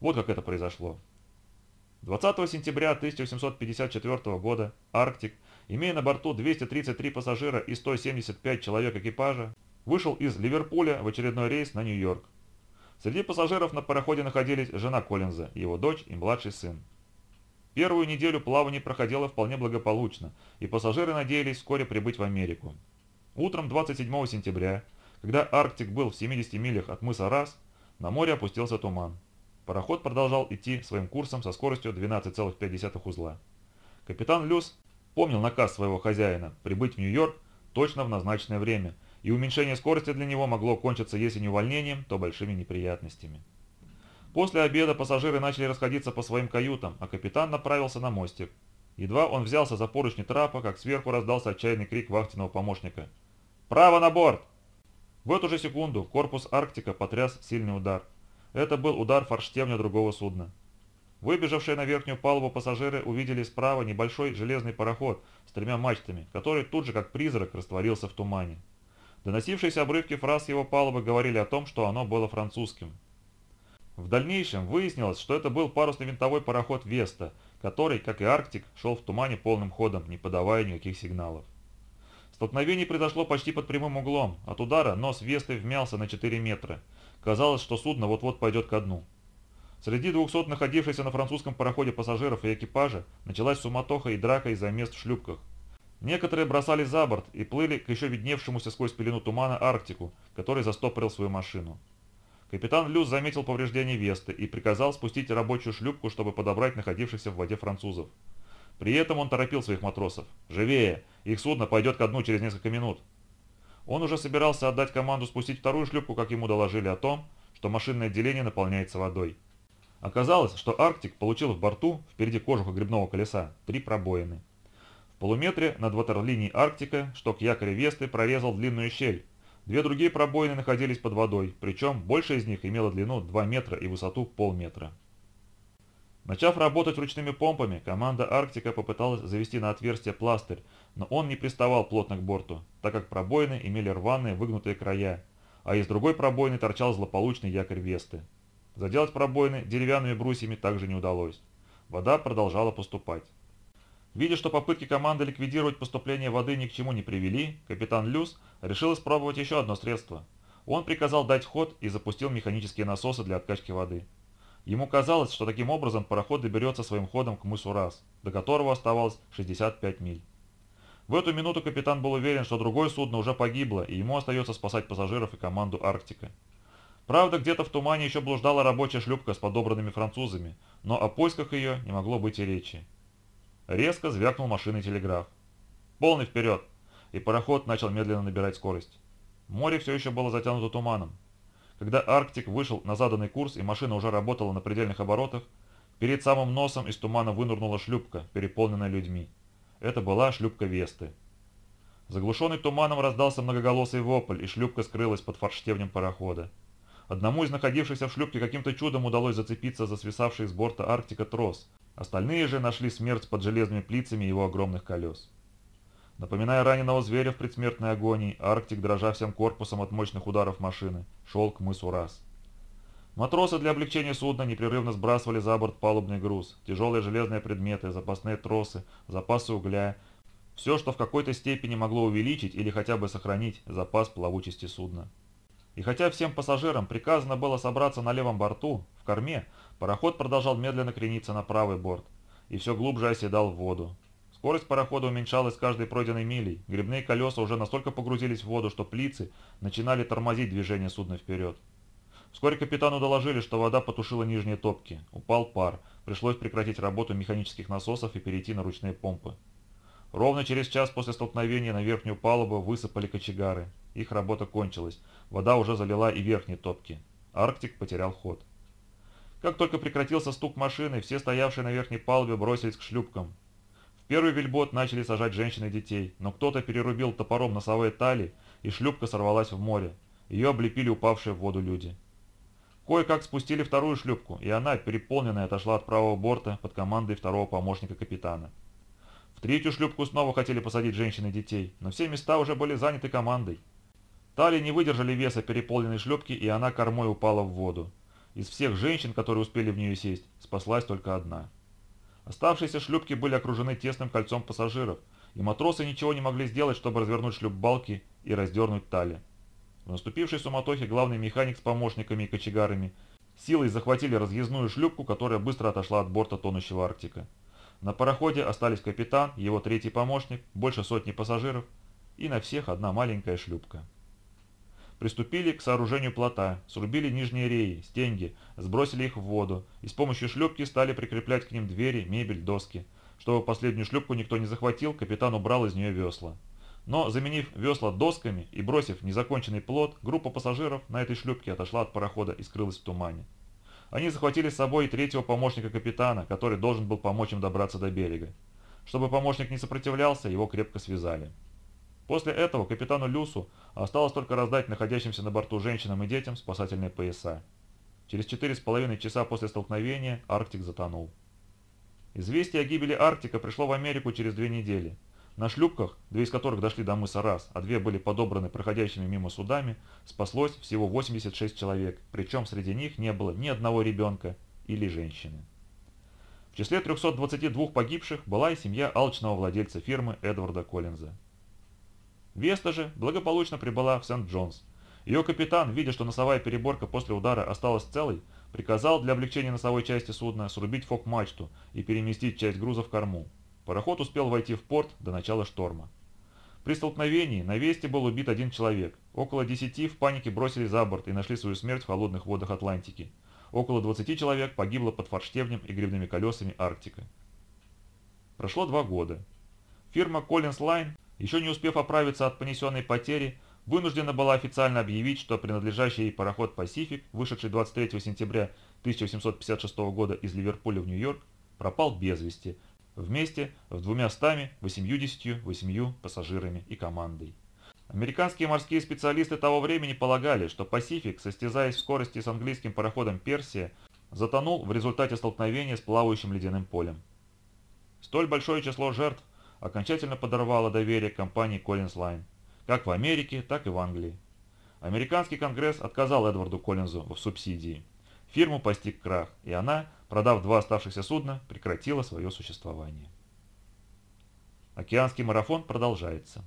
Вот как это произошло. 20 сентября 1854 года «Арктик», имея на борту 233 пассажира и 175 человек экипажа, вышел из Ливерпуля в очередной рейс на Нью-Йорк. Среди пассажиров на пароходе находились жена Коллинза, его дочь и младший сын. Первую неделю плавание проходило вполне благополучно, и пассажиры надеялись вскоре прибыть в Америку. Утром 27 сентября, когда Арктик был в 70 милях от мыса Рас, на море опустился туман. Пароход продолжал идти своим курсом со скоростью 12,5 узла. Капитан Люс помнил наказ своего хозяина прибыть в Нью-Йорк точно в назначенное время – и уменьшение скорости для него могло кончиться если не увольнением, то большими неприятностями. После обеда пассажиры начали расходиться по своим каютам, а капитан направился на мостик. Едва он взялся за поручни трапа, как сверху раздался отчаянный крик вахтенного помощника. «Право на борт!» В эту же секунду корпус Арктика потряс сильный удар. Это был удар форштевня другого судна. Выбежавшие на верхнюю палубу пассажиры увидели справа небольшой железный пароход с тремя мачтами, который тут же как призрак растворился в тумане. Доносившиеся обрывки фраз его палубы говорили о том, что оно было французским. В дальнейшем выяснилось, что это был парусный винтовой пароход «Веста», который, как и «Арктик», шел в тумане полным ходом, не подавая никаких сигналов. Столкновение произошло почти под прямым углом. От удара нос Весты вмялся на 4 метра. Казалось, что судно вот-вот пойдет ко дну. Среди 200 находившихся на французском пароходе пассажиров и экипажа началась суматоха и драка из-за мест в шлюпках. Некоторые бросали за борт и плыли к еще видневшемуся сквозь пелену тумана Арктику, который застопорил свою машину. Капитан Люс заметил повреждение Весты и приказал спустить рабочую шлюпку, чтобы подобрать находившихся в воде французов. При этом он торопил своих матросов. «Живее! Их судно пойдет ко дну через несколько минут!» Он уже собирался отдать команду спустить вторую шлюпку, как ему доложили о том, что машинное отделение наполняется водой. Оказалось, что Арктик получил в борту, впереди кожуха грибного колеса, три пробоины. В полуметре над ватерлинией Арктика шток якоря Весты прорезал длинную щель. Две другие пробоины находились под водой, причем большая из них имела длину 2 метра и высоту полметра. Начав работать ручными помпами, команда Арктика попыталась завести на отверстие пластырь, но он не приставал плотно к борту, так как пробоины имели рваные выгнутые края, а из другой пробоины торчал злополучный якорь Весты. Заделать пробоины деревянными брусьями также не удалось. Вода продолжала поступать. Видя, что попытки команды ликвидировать поступление воды ни к чему не привели, капитан Люс решил испробовать еще одно средство. Он приказал дать ход и запустил механические насосы для откачки воды. Ему казалось, что таким образом пароход доберется своим ходом к мысу Рас, до которого оставалось 65 миль. В эту минуту капитан был уверен, что другое судно уже погибло, и ему остается спасать пассажиров и команду Арктика. Правда, где-то в тумане еще блуждала рабочая шлюпка с подобранными французами, но о поисках ее не могло быть и речи. Резко звякнул машинный телеграф. «Полный вперед!» И пароход начал медленно набирать скорость. Море все еще было затянуто туманом. Когда Арктик вышел на заданный курс и машина уже работала на предельных оборотах, перед самым носом из тумана вынырнула шлюпка, переполненная людьми. Это была шлюпка Весты. Заглушенный туманом раздался многоголосый вопль, и шлюпка скрылась под форштевнем парохода. Одному из находившихся в шлюпке каким-то чудом удалось зацепиться за свисавший с борта Арктика трос, Остальные же нашли смерть под железными плицами его огромных колес. Напоминая раненого зверя в предсмертной агонии, Арктик, дрожа всем корпусом от мощных ударов машины, шел к мысу Раз. Матросы для облегчения судна непрерывно сбрасывали за борт палубный груз, тяжелые железные предметы, запасные тросы, запасы угля, все, что в какой-то степени могло увеличить или хотя бы сохранить запас плавучести судна. И хотя всем пассажирам приказано было собраться на левом борту, в корме, Пароход продолжал медленно крениться на правый борт и все глубже оседал в воду. Скорость парохода уменьшалась каждой пройденной милей. Грибные колеса уже настолько погрузились в воду, что плицы начинали тормозить движение судна вперед. Вскоре капитану доложили, что вода потушила нижние топки. Упал пар. Пришлось прекратить работу механических насосов и перейти на ручные помпы. Ровно через час после столкновения на верхнюю палубу высыпали кочегары. Их работа кончилась. Вода уже залила и верхние топки. Арктик потерял ход. Как только прекратился стук машины, все стоявшие на верхней палубе бросились к шлюпкам. В первый вельбот начали сажать женщин и детей, но кто-то перерубил топором носовые тали, и шлюпка сорвалась в море. Ее облепили упавшие в воду люди. Кое-как спустили вторую шлюпку, и она, переполненная, отошла от правого борта под командой второго помощника капитана. В третью шлюпку снова хотели посадить женщин и детей, но все места уже были заняты командой. Тали не выдержали веса переполненной шлюпки, и она кормой упала в воду. Из всех женщин, которые успели в нее сесть, спаслась только одна. Оставшиеся шлюпки были окружены тесным кольцом пассажиров, и матросы ничего не могли сделать, чтобы развернуть шлюп-балки и раздернуть тали. В наступившей суматохе главный механик с помощниками и кочегарами силой захватили разъездную шлюпку, которая быстро отошла от борта тонущего Арктика. На пароходе остались капитан, его третий помощник, больше сотни пассажиров и на всех одна маленькая шлюпка. Приступили к сооружению плота, срубили нижние реи, стенги, сбросили их в воду и с помощью шлюпки стали прикреплять к ним двери, мебель, доски. Чтобы последнюю шлюпку никто не захватил, капитан убрал из нее весла. Но, заменив весла досками и бросив незаконченный плот, группа пассажиров на этой шлюпке отошла от парохода и скрылась в тумане. Они захватили с собой третьего помощника капитана, который должен был помочь им добраться до берега. Чтобы помощник не сопротивлялся, его крепко связали. После этого капитану Люсу осталось только раздать находящимся на борту женщинам и детям спасательные пояса. через 4,5 часа после столкновения Арктик затонул. Известие о гибели Арктика пришло в Америку через две недели. На шлюпках, две из которых дошли до мыса Раз, а две были подобраны проходящими мимо судами, спаслось всего 86 человек, причем среди них не было ни одного ребенка или женщины. В числе 322 погибших была и семья алчного владельца фирмы Эдварда Коллинза. Веста же благополучно прибыла в Сент-Джонс. Ее капитан, видя, что носовая переборка после удара осталась целой, приказал для облегчения носовой части судна срубить фок-мачту и переместить часть груза в корму. Пароход успел войти в порт до начала шторма. При столкновении на Весте был убит один человек. Около десяти в панике бросили за борт и нашли свою смерть в холодных водах Атлантики. Около 20 человек погибло под форштевнем и грибными колесами Арктика. Прошло два года. Фирма Collins Line, еще не успев оправиться от понесенной потери, вынуждена была официально объявить, что принадлежащий ей пароход «Пасифик», вышедший 23 сентября 1856 года из Ливерпуля в Нью-Йорк, пропал без вести – вместе в двумя стами, восемьюдесятью, восемью пассажирами и командой. Американские морские специалисты того времени полагали, что «Пасифик», состязаясь в скорости с английским пароходом «Персия», затонул в результате столкновения с плавающим ледяным полем. Столь большое число жертв окончательно подорвало доверие компании Collins Line, как в Америке, так и в Англии. Американский конгресс отказал Эдварду Коллинзу в субсидии. Фирму постиг крах, и она продав два оставшихся судна, прекратила свое существование. Океанский марафон продолжается.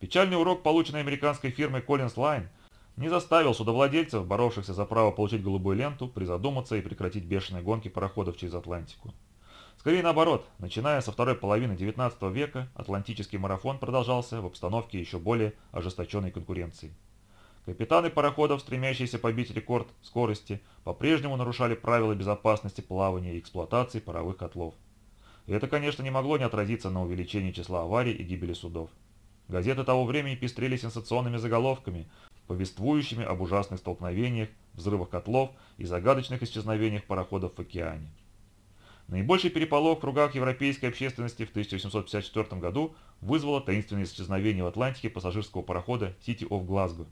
Печальный урок, полученный американской фирмой Collins Line, не заставил судовладельцев, боровшихся за право получить голубую ленту, призадуматься и прекратить бешеные гонки пароходов через Атлантику. Скорее наоборот, начиная со второй половины XIX века, Атлантический марафон продолжался в обстановке еще более ожесточенной конкуренции. Капитаны пароходов, стремящиеся побить рекорд скорости, по-прежнему нарушали правила безопасности плавания и эксплуатации паровых котлов. И это, конечно, не могло не отразиться на увеличении числа аварий и гибели судов. Газеты того времени пестрели сенсационными заголовками, повествующими об ужасных столкновениях, взрывах котлов и загадочных исчезновениях пароходов в океане. Наибольший переполох в кругах европейской общественности в 1854 году вызвало таинственное исчезновение в Атлантике пассажирского парохода City of Glasgow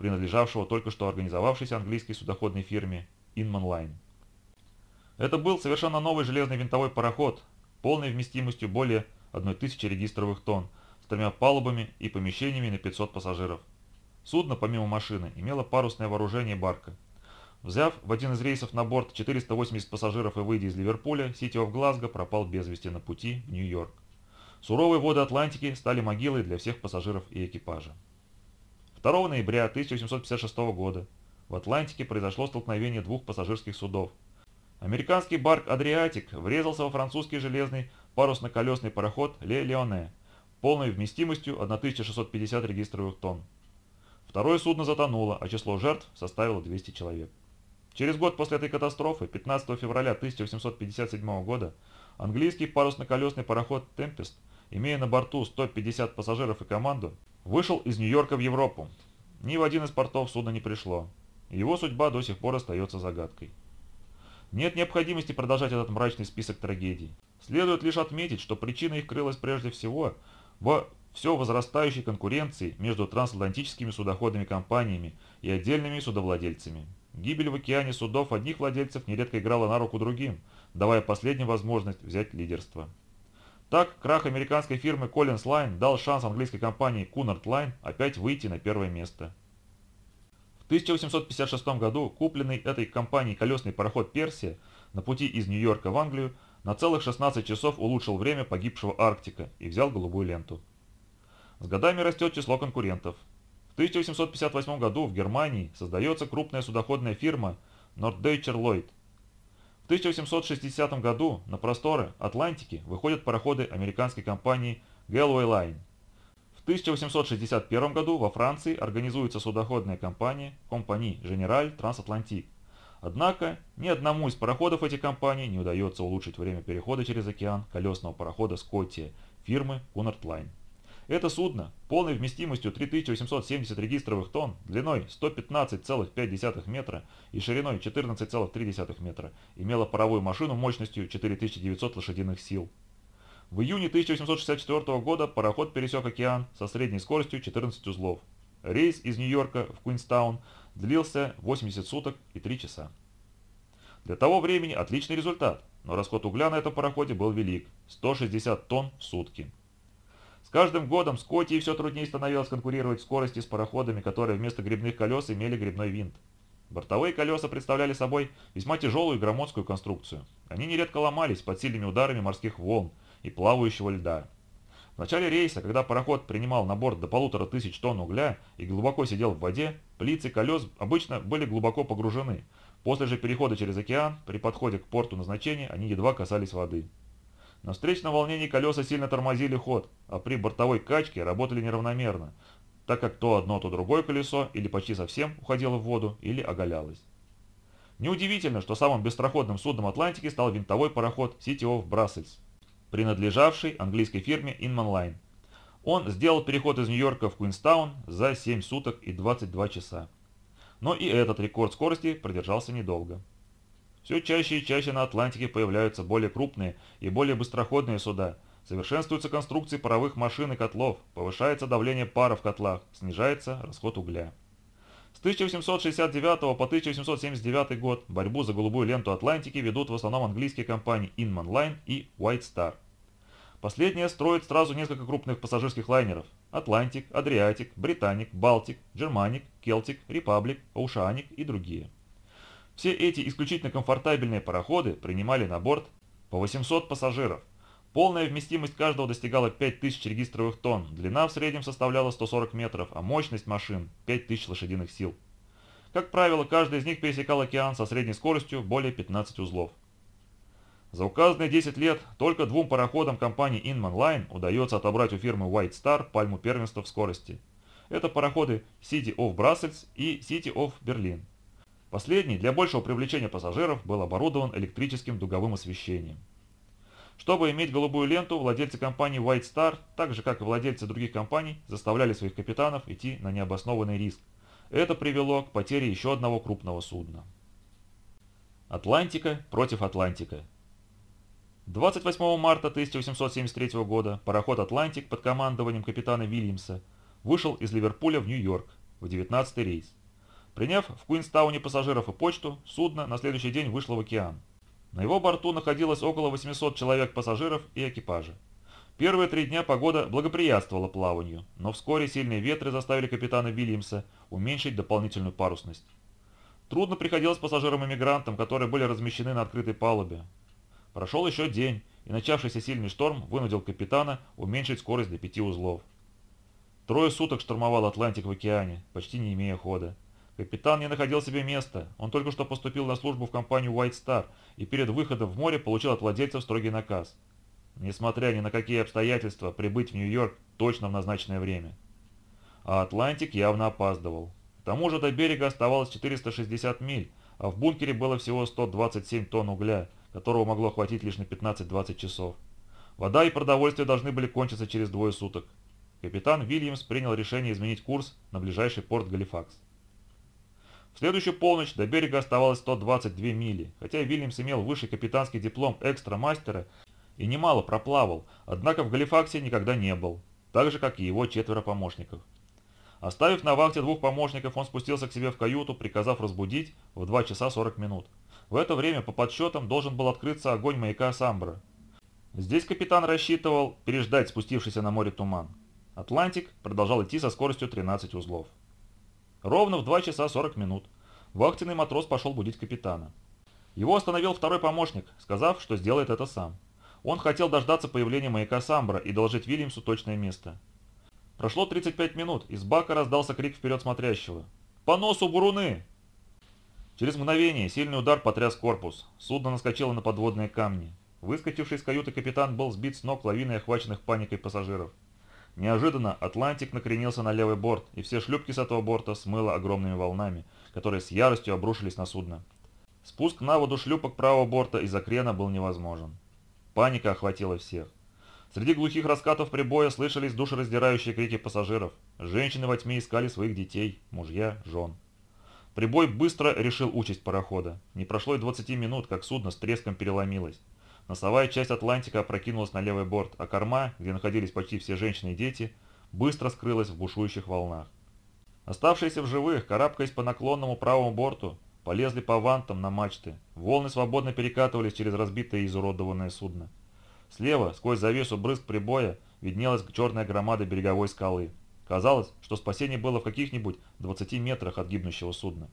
принадлежавшего только что организовавшейся английской судоходной фирме Inman Line. Это был совершенно новый железный винтовой пароход, полной вместимостью более 1000 регистровых тонн, с тремя палубами и помещениями на 500 пассажиров. Судно, помимо машины, имело парусное вооружение барка. Взяв в один из рейсов на борт 480 пассажиров и выйдя из Ливерпуля, of Glasgow пропал без вести на пути в Нью-Йорк. Суровые воды Атлантики стали могилой для всех пассажиров и экипажа. 2 ноября 1856 года в Атлантике произошло столкновение двух пассажирских судов. Американский барк «Адриатик» врезался во французский железный парусно-колесный пароход «Ле Леоне» полной вместимостью 1650 регистровых тонн. Второе судно затонуло, а число жертв составило 200 человек. Через год после этой катастрофы, 15 февраля 1857 года, английский парусно-колесный пароход «Темпест», имея на борту 150 пассажиров и команду, Вышел из Нью-Йорка в Европу. Ни в один из портов судно не пришло. Его судьба до сих пор остается загадкой. Нет необходимости продолжать этот мрачный список трагедий. Следует лишь отметить, что причина их крылась прежде всего в все возрастающей конкуренции между трансатлантическими судоходными компаниями и отдельными судовладельцами. Гибель в океане судов одних владельцев нередко играла на руку другим, давая последним возможность взять лидерство. Так, крах американской фирмы Collins Line дал шанс английской компании Cunard Line опять выйти на первое место. В 1856 году купленный этой компанией колесный пароход «Персия» на пути из Нью-Йорка в Англию на целых 16 часов улучшил время погибшего Арктика и взял голубую ленту. С годами растет число конкурентов. В 1858 году в Германии создается крупная судоходная фирма Norddeutscher Lloyd – 1860 году на просторы Атлантики выходят пароходы американской компании Galway Line. В 1861 году во Франции организуется судоходная компания Compagnie Générale Transatlantique. Однако ни одному из пароходов этих компаний не удается улучшить время перехода через океан колесного парохода Scotia фирмы Cunard Line. Это судно, полной вместимостью 3870 регистровых тонн, длиной 115,5 метра и шириной 14,3 метра, имело паровую машину мощностью 4900 лошадиных сил. В июне 1864 года пароход пересек океан со средней скоростью 14 узлов. Рейс из Нью-Йорка в Куинстаун длился 8 суток и 3 часа. Для того времени отличный результат, но расход угля на этом пароходе был велик – 160 тонн в сутки. С каждым годом Скотии все труднее становилось конкурировать в скорости с пароходами, которые вместо гребных колес имели гребной винт. Бортовые колеса представляли собой весьма тяжелую и громоздкую конструкцию. Они нередко ломались под сильными ударами морских волн и плавающего льда. В начале рейса, когда пароход принимал на борт до полутора тысяч тонн угля и глубоко сидел в воде, плицы колес обычно были глубоко погружены, После же перехода через океан, при подходе к порту назначения, они едва касались воды. На встречном волнении колеса сильно тормозили ход, а при бортовой качке работали неравномерно, так как то одно, то другое колесо или почти совсем уходило в воду, или оголялось. Неудивительно, что самым быстроходным судном Атлантики стал винтовой пароход City of Brussels, принадлежавший английской фирме Inman Line. Он сделал переход из Нью-Йорка в Куинстаун за 7 суток и 22 часа. Но и этот рекорд скорости продержался недолго. Все чаще и чаще на Атлантике появляются более крупные и более быстроходные суда, совершенствуются конструкции паровых машин и котлов, повышается давление пара в котлах, снижается расход угля. С 1869 по 1879 год борьбу за голубую ленту Атлантики ведут в основном английские компании Inman Line и White Star. Последняя строит сразу несколько крупных пассажирских лайнеров – Атлантик, Адриатик, Британик, Балтик, Germanic, Келтик, Репаблик, Оушаник и другие. Все эти исключительно комфортабельные пароходы принимали на борт по 800 пассажиров. Полная вместимость каждого достигала 5000 регистровых тонн, длина в среднем составляла 140 метров, а мощность машин – 5000 лошадиных сил. Как правило, каждый из них пересекал океан со средней скоростью более 15 узлов. За указанные 10 лет только двум пароходам компании Inman Line удается отобрать у фирмы White Star пальму первенства в скорости. Это пароходы City of Brussels и City of Berlin. Последний для большего привлечения пассажиров был оборудован электрическим дуговым освещением. Чтобы иметь голубую ленту, владельцы компании White Star, так же как и владельцы других компаний, заставляли своих капитанов идти на необоснованный риск. Это привело к потере еще одного крупного судна. Атлантика против Атлантика. 28 марта 1873 года пароход «Атлантик» под командованием капитана Вильямса вышел из Ливерпуля в Нью-Йорк в 19 рейс. Приняв в Куинстауне пассажиров и почту, судно на следующий день вышло в океан. На его борту находилось около 800 человек пассажиров и экипажа. Первые три дня погода благоприятствовала плаванию, но вскоре сильные ветры заставили капитана Вильямса уменьшить дополнительную парусность. Трудно приходилось пассажирам-иммигрантам, которые были размещены на открытой палубе, Прошел еще день, и начавшийся сильный шторм вынудил капитана уменьшить скорость до пяти узлов. Трое суток штурмовал Атлантик в океане, почти не имея хода. Капитан не находил себе места, он только что поступил на службу в компанию White Star и перед выходом в море получил от владельцев строгий наказ. Несмотря ни на какие обстоятельства, прибыть в Нью-Йорк точно в назначенное время. А Атлантик явно опаздывал. К тому же до берега оставалось 460 миль, а в бункере было всего 127 тонн угля – которого могло хватить лишь на 15-20 часов. Вода и продовольствие должны были кончиться через двое суток. Капитан Вильямс принял решение изменить курс на ближайший порт Галифакс. В следующую полночь до берега оставалось 122 мили, хотя Вильямс имел высший капитанский диплом экстра-мастера и немало проплавал, однако в Галифаксе никогда не был, так же, как и его четверо помощников. Оставив на вахте двух помощников, он спустился к себе в каюту, приказав разбудить в 2 часа 40 минут. В это время по подсчетам должен был открыться огонь маяка Самбра. Здесь капитан рассчитывал переждать спустившийся на море туман. Атлантик продолжал идти со скоростью 13 узлов. Ровно в 2 часа 40 минут вахтенный матрос пошел будить капитана. Его остановил второй помощник, сказав, что сделает это сам. Он хотел дождаться появления маяка Самбра и доложить Вильямсу точное место. Прошло 35 минут, из бака раздался крик вперед смотрящего. «По носу буруны!» Через мгновение сильный удар потряс корпус. Судно наскочило на подводные камни. Выскочивший из каюты капитан был сбит с ног лавиной охваченных паникой пассажиров. Неожиданно Атлантик накренился на левый борт, и все шлюпки с этого борта смыло огромными волнами, которые с яростью обрушились на судно. Спуск на воду шлюпок правого борта из-за крена был невозможен. Паника охватила всех. Среди глухих раскатов прибоя слышались душераздирающие крики пассажиров. Женщины во тьме искали своих детей, мужья, жен. Прибой быстро решил участь парохода. Не прошло и 20 минут, как судно с треском переломилось. Носовая часть Атлантика опрокинулась на левый борт, а корма, где находились почти все женщины и дети, быстро скрылась в бушующих волнах. Оставшиеся в живых, карабкаясь по наклонному правому борту, полезли по вантам на мачты. Волны свободно перекатывались через разбитое и изуродованное судно. Слева, сквозь завесу брызг прибоя, виднелась черная громада береговой скалы. Казалось, что спасение было в каких-нибудь 20 метрах от гибнущего судна.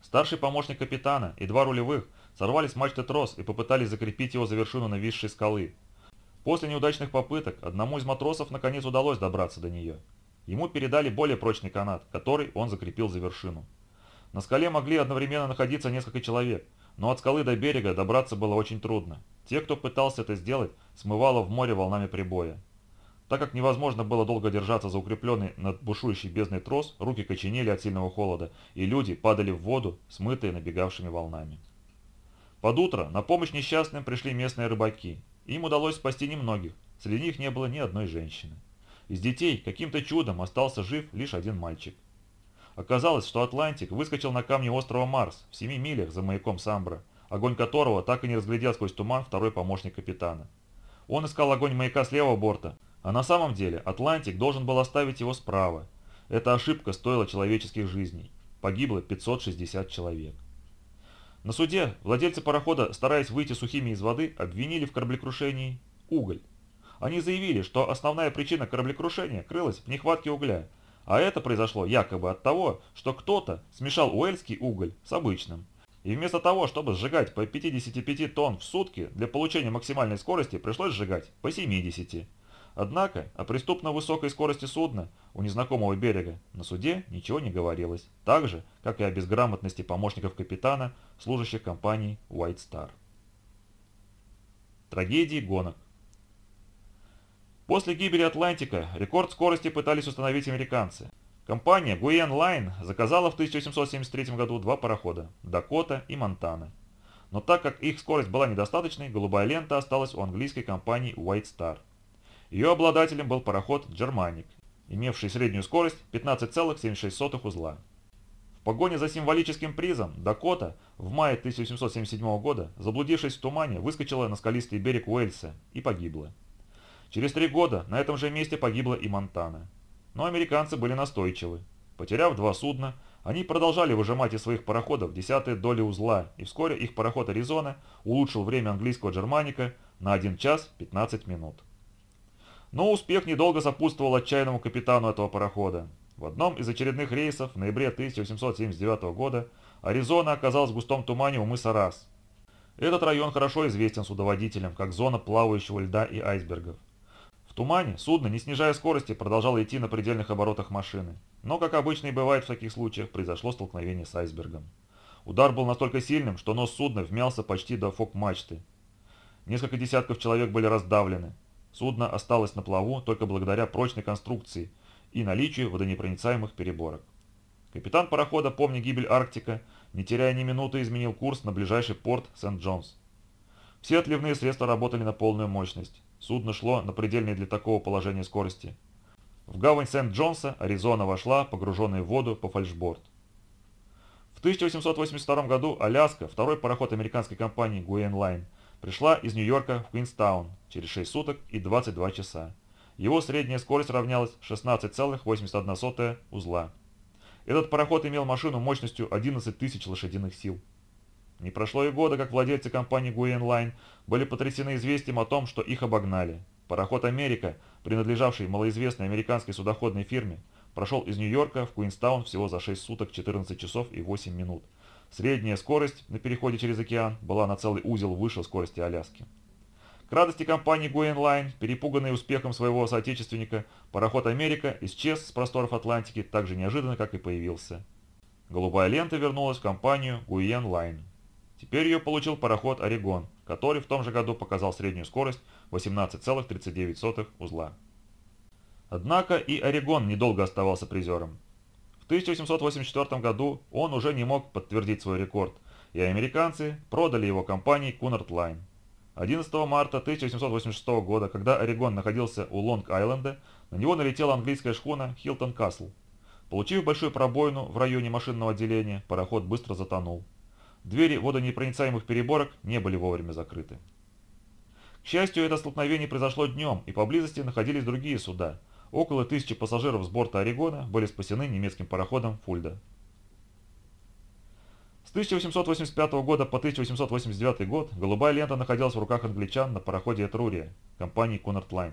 Старший помощник капитана и два рулевых сорвали с мачты трос и попытались закрепить его за вершину нависшей скалы. После неудачных попыток одному из матросов наконец удалось добраться до нее. Ему передали более прочный канат, который он закрепил за вершину. На скале могли одновременно находиться несколько человек, но от скалы до берега добраться было очень трудно. Те, кто пытался это сделать, смывало в море волнами прибоя. Так как невозможно было долго держаться за укрепленный над бушующей бездной трос, руки коченели от сильного холода, и люди падали в воду, смытые набегавшими волнами. Под утро на помощь несчастным пришли местные рыбаки. Им удалось спасти немногих, среди них не было ни одной женщины. Из детей каким-то чудом остался жив лишь один мальчик. Оказалось, что Атлантик выскочил на камни острова Марс в семи милях за маяком Самбра, огонь которого так и не разглядел сквозь туман второй помощник капитана. Он искал огонь маяка с левого борта, а на самом деле Атлантик должен был оставить его справа. Эта ошибка стоила человеческих жизней. Погибло 560 человек. На суде владельцы парохода, стараясь выйти сухими из воды, обвинили в кораблекрушении уголь. Они заявили, что основная причина кораблекрушения крылась в нехватке угля, а это произошло якобы от того, что кто-то смешал уэльский уголь с обычным. И вместо того, чтобы сжигать по 55 тонн в сутки, для получения максимальной скорости пришлось сжигать по 70. Однако о преступно высокой скорости судна у незнакомого берега на суде ничего не говорилось, так же, как и о безграмотности помощников капитана, служащих компании White Star. Трагедии гонок После гибели Атлантика рекорд скорости пытались установить американцы. Компания Guian Line заказала в 1873 году два парохода – Дакота и Монтана. Но так как их скорость была недостаточной, голубая лента осталась у английской компании White Star. Ее обладателем был пароход Germanic, имевший среднюю скорость 15,76 узла. В погоне за символическим призом Дакота в мае 1877 года, заблудившись в тумане, выскочила на скалистый берег Уэльса и погибла. Через три года на этом же месте погибла и Монтана. Но американцы были настойчивы. Потеряв два судна, они продолжали выжимать из своих пароходов десятые доли узла, и вскоре их пароход «Аризона» улучшил время английского «Джерманика» на 1 час 15 минут. Но успех недолго сопутствовал отчаянному капитану этого парохода. В одном из очередных рейсов в ноябре 1879 года Аризона оказалась в густом тумане у мыса Рас. Этот район хорошо известен судоводителям, как зона плавающего льда и айсбергов тумане судно, не снижая скорости, продолжало идти на предельных оборотах машины. Но, как обычно и бывает в таких случаях, произошло столкновение с айсбергом. Удар был настолько сильным, что нос судна вмялся почти до фок-мачты. Несколько десятков человек были раздавлены. Судно осталось на плаву только благодаря прочной конструкции и наличию водонепроницаемых переборок. Капитан парохода, помня гибель Арктика, не теряя ни минуты, изменил курс на ближайший порт Сент-Джонс. Все отливные средства работали на полную мощность. Судно шло на предельной для такого положения скорости. В гавань Сент-Джонса Аризона вошла, погруженная в воду по фальшборд. В 1882 году Аляска, второй пароход американской компании Guian Line, пришла из Нью-Йорка в Квинстаун через 6 суток и 22 часа. Его средняя скорость равнялась 16,81 узла. Этот пароход имел машину мощностью 11 тысяч лошадиных сил. Не прошло и года, как владельцы компании Line были потрясены известием о том, что их обогнали. Пароход «Америка», принадлежавший малоизвестной американской судоходной фирме, прошел из Нью-Йорка в Куинстаун всего за 6 суток 14 часов и 8 минут. Средняя скорость на переходе через океан была на целый узел выше скорости Аляски. К радости компании Guian Line, перепуганный успехом своего соотечественника, пароход «Америка» исчез с просторов Атлантики так же неожиданно, как и появился. Голубая лента вернулась в компанию Guian Line. Теперь ее получил пароход «Орегон», который в том же году показал среднюю скорость 18,39 узла. Однако и «Орегон» недолго оставался призером. В 1884 году он уже не мог подтвердить свой рекорд, и американцы продали его компании Cunard Line. 11 марта 1886 года, когда «Орегон» находился у Лонг-Айленда, на него налетела английская шхуна «Хилтон Касл». Получив большую пробоину в районе машинного отделения, пароход быстро затонул. Двери водонепроницаемых переборок не были вовремя закрыты. К счастью, это столкновение произошло днем, и поблизости находились другие суда. Около тысячи пассажиров с борта Орегона были спасены немецким пароходом «Фульда». С 1885 года по 1889 год голубая лента находилась в руках англичан на пароходе «Этрурия» компании «Кунард Лайн».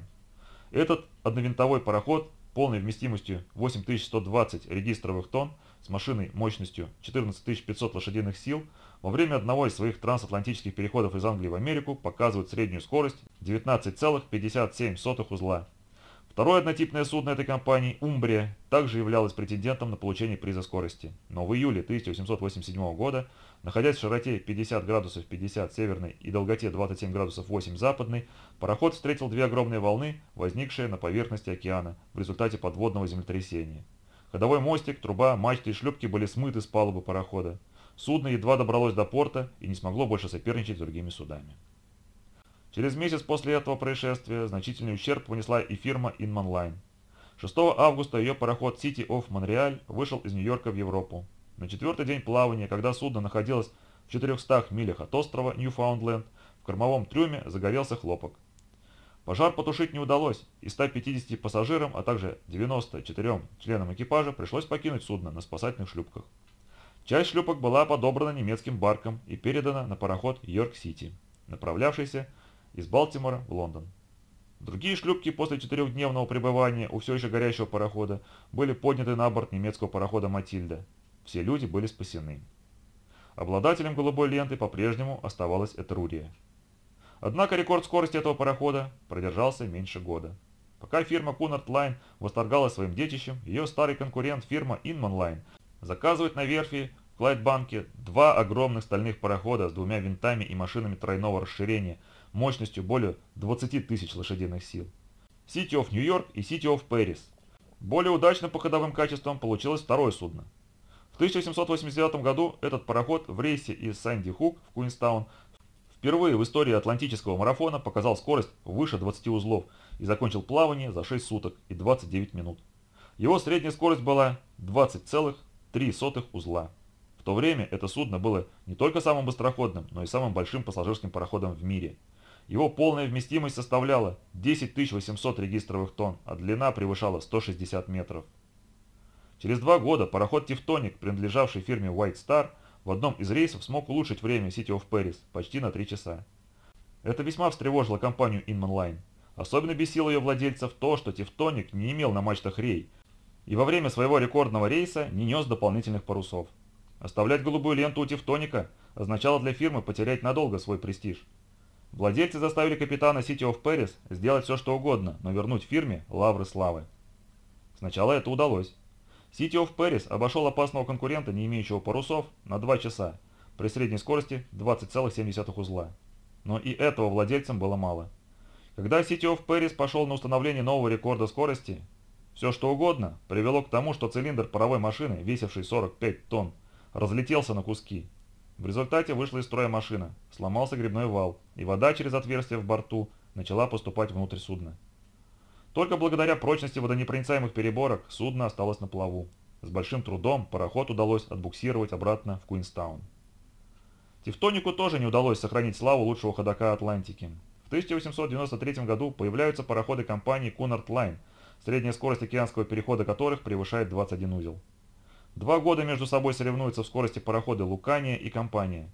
Этот одновинтовой пароход полной вместимостью 8120 регистровых тонн с машиной мощностью 14500 лошадиных сил во время одного из своих трансатлантических переходов из Англии в Америку показывает среднюю скорость 19,57 узла. Второе однотипное судно этой компании, «Умбрия», также являлось претендентом на получение приза скорости. Но в июле 1887 года, находясь в широте 50 градусов 50 северной и долготе 27 градусов 8 западной, пароход встретил две огромные волны, возникшие на поверхности океана в результате подводного землетрясения. Ходовой мостик, труба, мачты и шлюпки были смыты с палубы парохода. Судно едва добралось до порта и не смогло больше соперничать с другими судами. Через месяц после этого происшествия значительный ущерб понесла и фирма Inman Line. 6 августа ее пароход City of Montreal вышел из Нью-Йорка в Европу. На четвертый день плавания, когда судно находилось в 400 милях от острова Ньюфаундленд, в кормовом трюме загорелся хлопок. Пожар потушить не удалось, и 150 пассажирам, а также 94 членам экипажа пришлось покинуть судно на спасательных шлюпках. Часть шлюпок была подобрана немецким барком и передана на пароход Йорк-Сити, направлявшийся из Балтимора в Лондон. Другие шлюпки после четырехдневного пребывания у все еще горящего парохода были подняты на борт немецкого парохода «Матильда». Все люди были спасены. Обладателем голубой ленты по-прежнему оставалась Этрурия. Однако рекорд скорости этого парохода продержался меньше года. Пока фирма Cunard Line восторгалась своим детищем, ее старый конкурент фирма Inman Line заказывает на верфи в Клайдбанке два огромных стальных парохода с двумя винтами и машинами тройного расширения – мощностью более 20 тысяч лошадиных сил. City of New York и City of Paris. Более удачным по ходовым качествам получилось второе судно. В 1789 году этот пароход в рейсе из Санди-Хук в Куинстаун впервые в истории Атлантического марафона показал скорость выше 20 узлов и закончил плавание за 6 суток и 29 минут. Его средняя скорость была 20,3 узла. В то время это судно было не только самым быстроходным, но и самым большим пассажирским пароходом в мире – его полная вместимость составляла 10 800 регистровых тонн, а длина превышала 160 метров. Через два года пароход «Тевтоник», принадлежавший фирме White Star, в одном из рейсов смог улучшить время City of Paris почти на 3 часа. Это весьма встревожило компанию Inman Line. Особенно бесило ее владельцев то, что «Тевтоник» не имел на мачтах рей и во время своего рекордного рейса не нес дополнительных парусов. Оставлять голубую ленту у «Тевтоника» означало для фирмы потерять надолго свой престиж – Владельцы заставили капитана City of Paris сделать все что угодно, но вернуть фирме лавры славы. Сначала это удалось. City of Paris обошел опасного конкурента, не имеющего парусов, на 2 часа, при средней скорости 20,7 узла. Но и этого владельцам было мало. Когда City of Paris пошел на установление нового рекорда скорости, все что угодно привело к тому, что цилиндр паровой машины, весивший 45 тонн, разлетелся на куски, в результате вышла из строя машина, сломался грибной вал, и вода через отверстие в борту начала поступать внутрь судна. Только благодаря прочности водонепроницаемых переборок судно осталось на плаву. С большим трудом пароход удалось отбуксировать обратно в Куинстаун. Тевтонику тоже не удалось сохранить славу лучшего ходока Атлантики. В 1893 году появляются пароходы компании Cunard Line, средняя скорость океанского перехода которых превышает 21 узел. Два года между собой соревнуются в скорости пароходы «Лукания» и «Компания».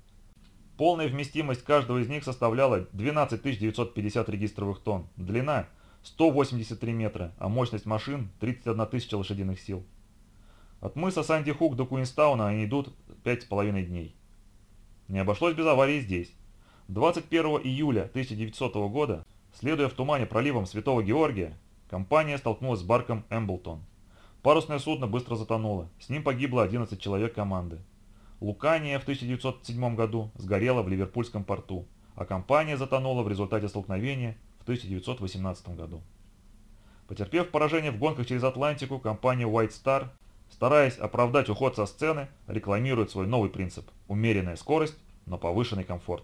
Полная вместимость каждого из них составляла 12 950 регистровых тонн, длина 183 метра, а мощность машин 31 тысяча лошадиных сил. От мыса Санди-Хук до Куинстауна они идут 5,5 дней. Не обошлось без аварии здесь. 21 июля 1900 года, следуя в тумане проливом Святого Георгия, компания столкнулась с барком «Эмблтон». Парусное судно быстро затонуло, с ним погибло 11 человек команды. Лукания в 1907 году сгорела в Ливерпульском порту, а компания затонула в результате столкновения в 1918 году. Потерпев поражение в гонках через Атлантику, компания White Star, стараясь оправдать уход со сцены, рекламирует свой новый принцип – умеренная скорость, но повышенный комфорт.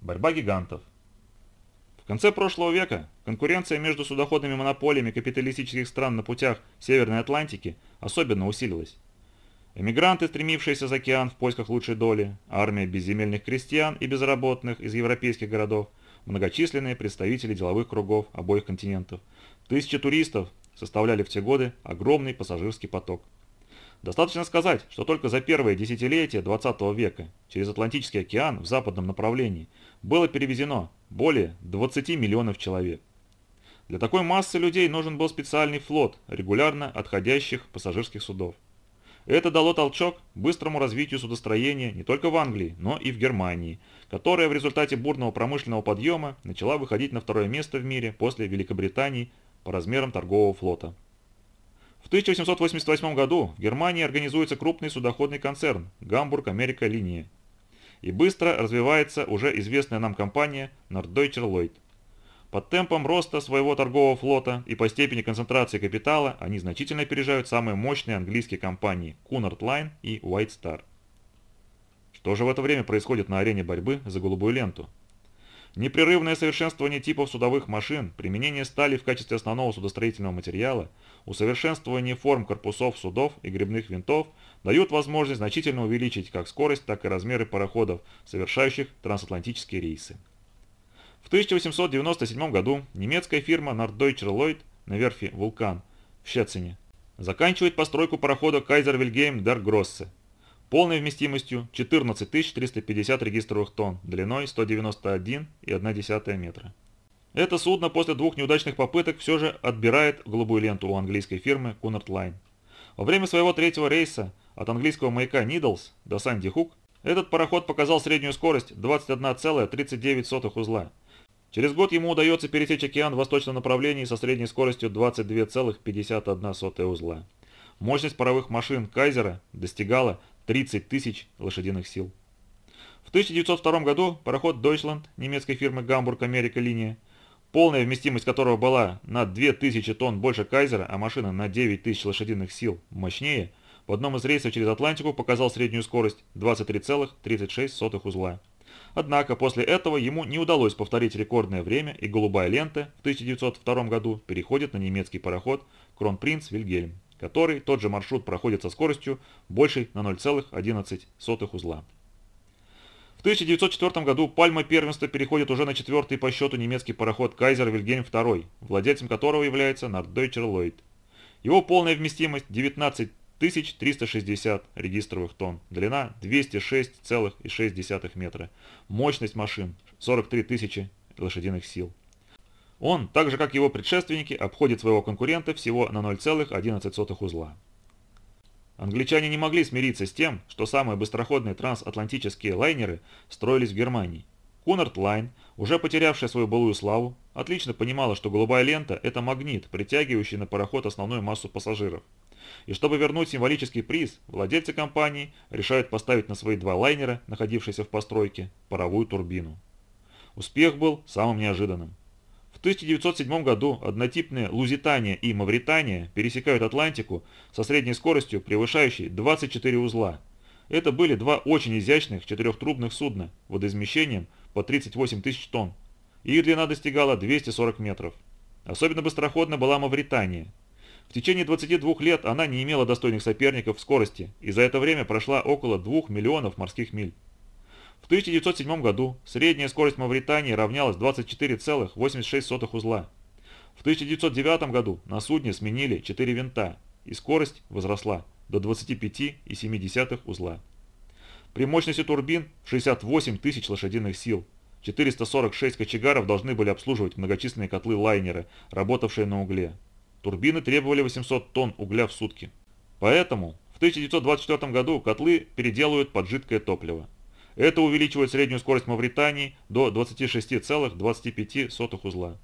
Борьба гигантов. В конце прошлого века конкуренция между судоходными монополиями капиталистических стран на путях Северной Атлантики особенно усилилась. Эмигранты, стремившиеся за океан в поисках лучшей доли, армия безземельных крестьян и безработных из европейских городов, многочисленные представители деловых кругов обоих континентов. Тысячи туристов составляли в те годы огромный пассажирский поток. Достаточно сказать, что только за первые десятилетия 20 века через Атлантический океан в западном направлении было перевезено более 20 миллионов человек. Для такой массы людей нужен был специальный флот регулярно отходящих пассажирских судов. Это дало толчок быстрому развитию судостроения не только в Англии, но и в Германии, которая в результате бурного промышленного подъема начала выходить на второе место в мире после Великобритании по размерам торгового флота. В 1888 году в Германии организуется крупный судоходный концерн «Гамбург Америка Линия». И быстро развивается уже известная нам компания Norddeutscher Lloyd. Под темпом роста своего торгового флота и по степени концентрации капитала они значительно опережают самые мощные английские компании Cunard Line и White Star. Что же в это время происходит на арене борьбы за голубую ленту? Непрерывное совершенствование типов судовых машин, применение стали в качестве основного судостроительного материала, усовершенствование форм корпусов судов и гребных винтов дают возможность значительно увеличить как скорость, так и размеры пароходов, совершающих трансатлантические рейсы. В 1897 году немецкая фирма Norddeutscher Lloyd на верфи «Вулкан» в Щецине заканчивает постройку парохода Kaiser Wilhelm der Grosse полной вместимостью 14 350 регистровых тонн, длиной 191,1 метра. Это судно после двух неудачных попыток все же отбирает голубую ленту у английской фирмы Cunard Line. Во время своего третьего рейса от английского маяка Нидлс до Санди-Хук этот пароход показал среднюю скорость 21,39 узла, Через год ему удается пересечь океан в восточном направлении со средней скоростью 22,51 узла. Мощность паровых машин «Кайзера» достигала 30 тысяч лошадиных сил. В 1902 году пароход Deutschland немецкой фирмы Гамбург Америка Линия, полная вместимость которого была на 2000 тонн больше Кайзера, а машина на 9000 лошадиных сил мощнее, в одном из рейсов через Атлантику показал среднюю скорость 23,36 узла. Однако после этого ему не удалось повторить рекордное время, и «Голубая лента» в 1902 году переходит на немецкий пароход «Кронпринц Вильгельм», который тот же маршрут проходит со скоростью большей на 0,11 узла. В 1904 году пальма первенства переходит уже на четвертый по счету немецкий пароход «Кайзер Вильгельм II», владельцем которого является Norddeutscher Lloyd. Его полная вместимость 19 1360 регистровых тонн, длина 206,6 метра, мощность машин 43 тысячи лошадиных сил. Он, так же как его предшественники, обходит своего конкурента всего на 0,11 узла. Англичане не могли смириться с тем, что самые быстроходные трансатлантические лайнеры строились в Германии. Кунард Лайн, уже потерявшая свою былую славу, отлично понимала, что голубая лента – это магнит, притягивающий на пароход основную массу пассажиров – и чтобы вернуть символический приз, владельцы компании решают поставить на свои два лайнера, находившиеся в постройке, паровую турбину. Успех был самым неожиданным. В 1907 году однотипные Лузитания и Мавритания пересекают Атлантику со средней скоростью, превышающей 24 узла. Это были два очень изящных четырехтрубных судна водоизмещением по 38 тысяч тонн. Их длина достигала 240 метров. Особенно быстроходна была Мавритания – в течение 22 лет она не имела достойных соперников в скорости и за это время прошла около 2 миллионов морских миль. В 1907 году средняя скорость Мавритании равнялась 24,86 узла. В 1909 году на судне сменили 4 винта, и скорость возросла до 25,7 узла. При мощности турбин 68 тысяч лошадиных сил. 446 кочегаров должны были обслуживать многочисленные котлы лайнера, работавшие на угле. Турбины требовали 800 тонн угля в сутки. Поэтому в 1924 году котлы переделывают под жидкое топливо. Это увеличивает среднюю скорость Мавритании до 26,25 узла.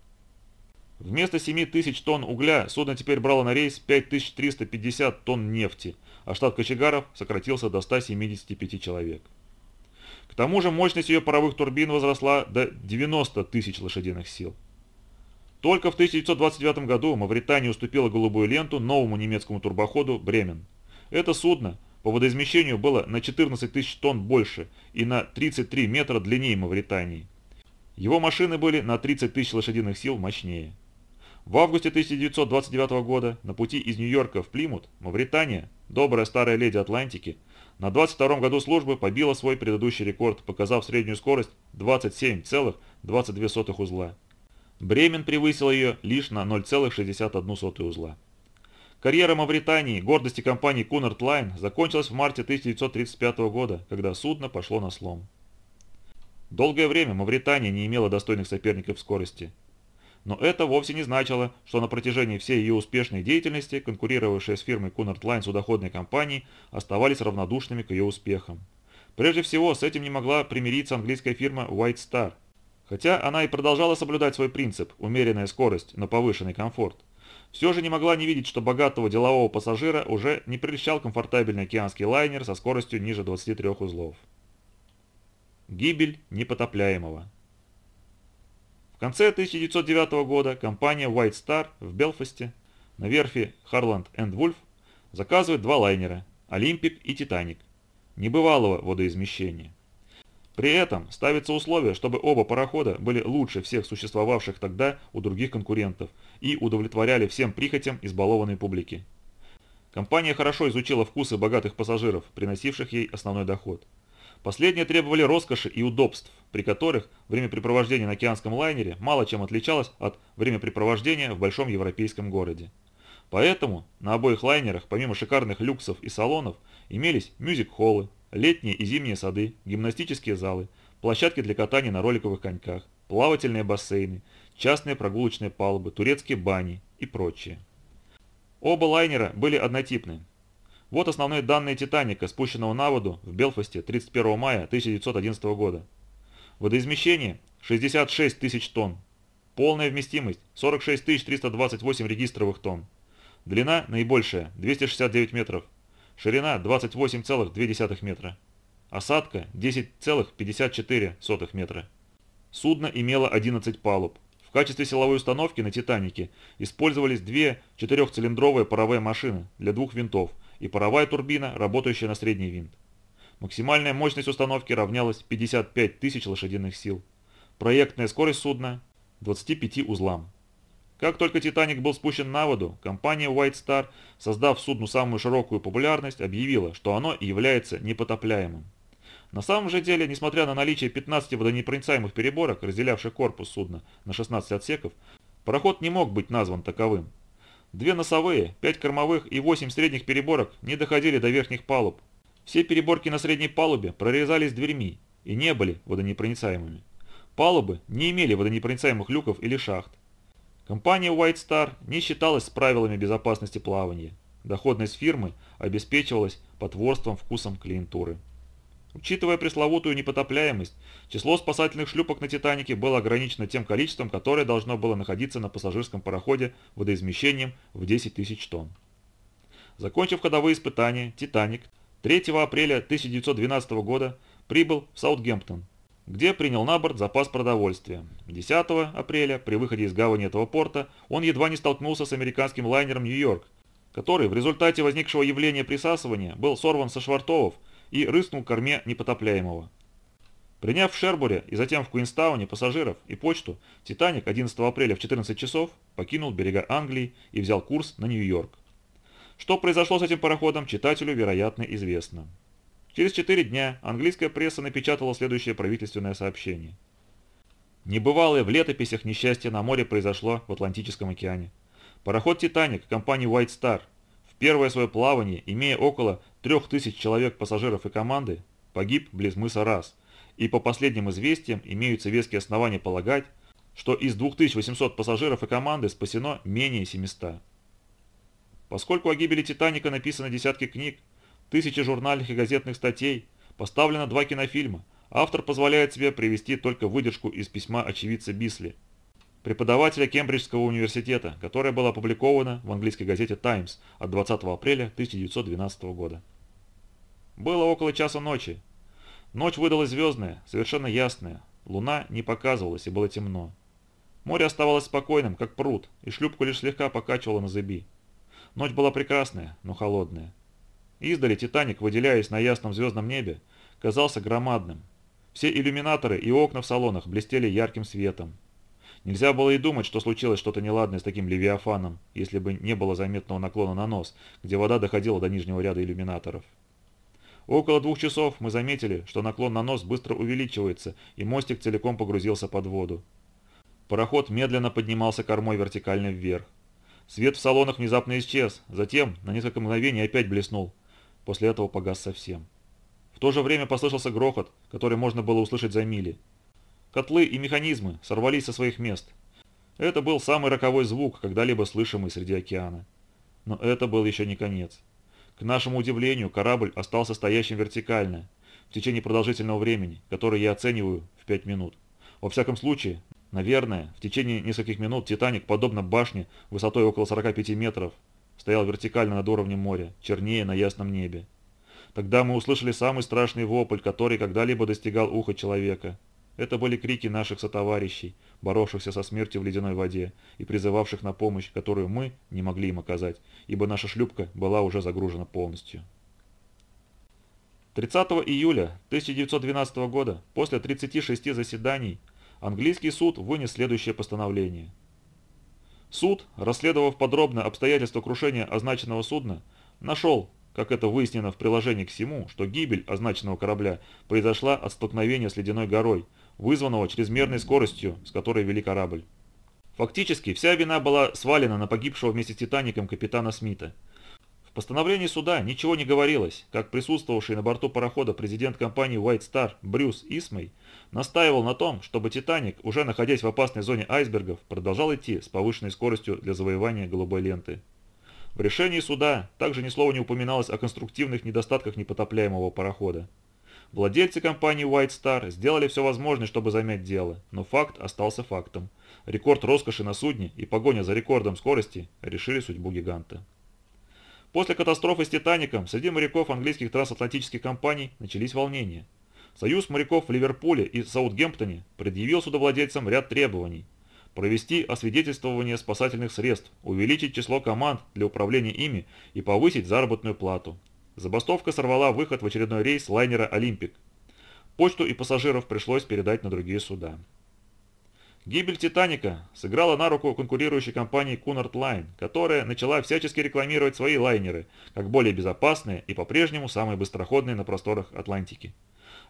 Вместо 7 тысяч тонн угля судно теперь брало на рейс 5350 тонн нефти, а штат кочегаров сократился до 175 человек. К тому же мощность ее паровых турбин возросла до 90 тысяч лошадиных сил. Только в 1929 году Мавритания уступила голубую ленту новому немецкому турбоходу «Бремен». Это судно по водоизмещению было на 14 тысяч тонн больше и на 33 метра длиннее Мавритании. Его машины были на 30 тысяч лошадиных сил мощнее. В августе 1929 года на пути из Нью-Йорка в Плимут Мавритания, добрая старая леди Атлантики, на 22 году службы побила свой предыдущий рекорд, показав среднюю скорость 27,22 узла. Бремен превысил ее лишь на 0,61 узла. Карьера Мавритании, гордости компании Cunard Line, закончилась в марте 1935 года, когда судно пошло на слом. Долгое время Мавритания не имела достойных соперников в скорости. Но это вовсе не значило, что на протяжении всей ее успешной деятельности конкурировавшие с фирмой Cunard Line судоходные компании оставались равнодушными к ее успехам. Прежде всего, с этим не могла примириться английская фирма White Star. Хотя она и продолжала соблюдать свой принцип – умеренная скорость, но повышенный комфорт все же не могла не видеть, что богатого делового пассажира уже не прельщал комфортабельный океанский лайнер со скоростью ниже 23 узлов. Гибель непотопляемого. В конце 1909 года компания White Star в Белфасте на верфи Harland Wolff заказывает два лайнера – Олимпик и Титаник, небывалого водоизмещения. При этом ставится условие, чтобы оба парохода были лучше всех существовавших тогда у других конкурентов и удовлетворяли всем прихотям избалованной публики. Компания хорошо изучила вкусы богатых пассажиров, приносивших ей основной доход. Последние требовали роскоши и удобств, при которых времяпрепровождение на океанском лайнере мало чем отличалось от времяпрепровождения в большом европейском городе. Поэтому на обоих лайнерах, помимо шикарных люксов и салонов, имелись мюзик-холлы, Летние и зимние сады, гимнастические залы, площадки для катания на роликовых коньках, плавательные бассейны, частные прогулочные палубы, турецкие бани и прочее. Оба лайнера были однотипны. Вот основные данные «Титаника», спущенного на воду в Белфасте 31 мая 1911 года. Водоизмещение 66 тысяч тонн. Полная вместимость 46 328 регистровых тонн. Длина наибольшая 269 метров, Ширина 28,2 метра. Осадка 10,54 метра. Судно имело 11 палуб. В качестве силовой установки на «Титанике» использовались две четырехцилиндровые паровые машины для двух винтов и паровая турбина, работающая на средний винт. Максимальная мощность установки равнялась 55 тысяч лошадиных сил. Проектная скорость судна – 25 узлам. Как только «Титаник» был спущен на воду, компания White Star, создав судну самую широкую популярность, объявила, что оно является непотопляемым. На самом же деле, несмотря на наличие 15 водонепроницаемых переборок, разделявших корпус судна на 16 отсеков, пароход не мог быть назван таковым. Две носовые, пять кормовых и восемь средних переборок не доходили до верхних палуб. Все переборки на средней палубе прорезались дверьми и не были водонепроницаемыми. Палубы не имели водонепроницаемых люков или шахт. Компания White Star не считалась с правилами безопасности плавания. Доходность фирмы обеспечивалась потворством вкусом клиентуры. Учитывая пресловутую непотопляемость, число спасательных шлюпок на «Титанике» было ограничено тем количеством, которое должно было находиться на пассажирском пароходе водоизмещением в 10 тысяч тонн. Закончив ходовые испытания, «Титаник» 3 апреля 1912 года прибыл в Саутгемптон, где принял на борт запас продовольствия. 10 апреля при выходе из гавани этого порта он едва не столкнулся с американским лайнером «Нью-Йорк», который в результате возникшего явления присасывания был сорван со швартовов и рыскнул к корме непотопляемого. Приняв в Шербуре и затем в Куинстауне пассажиров и почту, «Титаник» 11 апреля в 14 часов покинул берега Англии и взял курс на Нью-Йорк. Что произошло с этим пароходом, читателю, вероятно, известно. Через четыре дня английская пресса напечатала следующее правительственное сообщение. Небывалое в летописях несчастье на море произошло в Атлантическом океане. Пароход «Титаник» компании White Star в первое свое плавание, имея около 3000 человек пассажиров и команды, погиб близ мыса Раз, и по последним известиям имеются веские основания полагать, что из 2800 пассажиров и команды спасено менее 700. Поскольку о гибели «Титаника» написано десятки книг, тысячи журнальных и газетных статей, поставлено два кинофильма. Автор позволяет себе привести только выдержку из письма очевидца Бисли, преподавателя Кембриджского университета, которое было опубликовано в английской газете «Таймс» от 20 апреля 1912 года. Было около часа ночи. Ночь выдалась звездная, совершенно ясная. Луна не показывалась и было темно. Море оставалось спокойным, как пруд, и шлюпку лишь слегка покачивало на зыби. Ночь была прекрасная, но холодная. Издали «Титаник», выделяясь на ясном звездном небе, казался громадным. Все иллюминаторы и окна в салонах блестели ярким светом. Нельзя было и думать, что случилось что-то неладное с таким левиафаном, если бы не было заметного наклона на нос, где вода доходила до нижнего ряда иллюминаторов. Около двух часов мы заметили, что наклон на нос быстро увеличивается, и мостик целиком погрузился под воду. Пароход медленно поднимался кормой вертикально вверх. Свет в салонах внезапно исчез, затем на несколько мгновений опять блеснул. После этого погас совсем. В то же время послышался грохот, который можно было услышать за мили. Котлы и механизмы сорвались со своих мест. Это был самый роковой звук, когда-либо слышимый среди океана. Но это был еще не конец. К нашему удивлению, корабль остался стоящим вертикально в течение продолжительного времени, которое я оцениваю в 5 минут. Во всяком случае, наверное, в течение нескольких минут «Титаник», подобно башне высотой около 45 метров, стоял вертикально над уровнем моря, чернее на ясном небе. Тогда мы услышали самый страшный вопль, который когда-либо достигал уха человека. Это были крики наших сотоварищей, боровшихся со смертью в ледяной воде и призывавших на помощь, которую мы не могли им оказать, ибо наша шлюпка была уже загружена полностью. 30 июля 1912 года, после 36 заседаний, английский суд вынес следующее постановление. Суд, расследовав подробно обстоятельства крушения означенного судна, нашел, как это выяснено в приложении к всему, что гибель означенного корабля произошла от столкновения с ледяной горой, вызванного чрезмерной скоростью, с которой вели корабль. Фактически, вся вина была свалена на погибшего вместе с «Титаником» капитана Смита. Постановлении суда ничего не говорилось, как присутствовавший на борту парохода президент компании White Star Брюс Исмей настаивал на том, чтобы «Титаник», уже находясь в опасной зоне айсбергов, продолжал идти с повышенной скоростью для завоевания голубой ленты. В решении суда также ни слова не упоминалось о конструктивных недостатках непотопляемого парохода. Владельцы компании White Star сделали все возможное, чтобы замять дело, но факт остался фактом. Рекорд роскоши на судне и погоня за рекордом скорости решили судьбу гиганта. После катастрофы с «Титаником» среди моряков английских трансатлантических компаний начались волнения. Союз моряков в Ливерпуле и Саутгемптоне предъявил судовладельцам ряд требований. Провести освидетельствование спасательных средств, увеличить число команд для управления ими и повысить заработную плату. Забастовка сорвала выход в очередной рейс лайнера «Олимпик». Почту и пассажиров пришлось передать на другие суда. Гибель «Титаника» сыграла на руку конкурирующей компании Cunard Line, которая начала всячески рекламировать свои лайнеры как более безопасные и по-прежнему самые быстроходные на просторах Атлантики.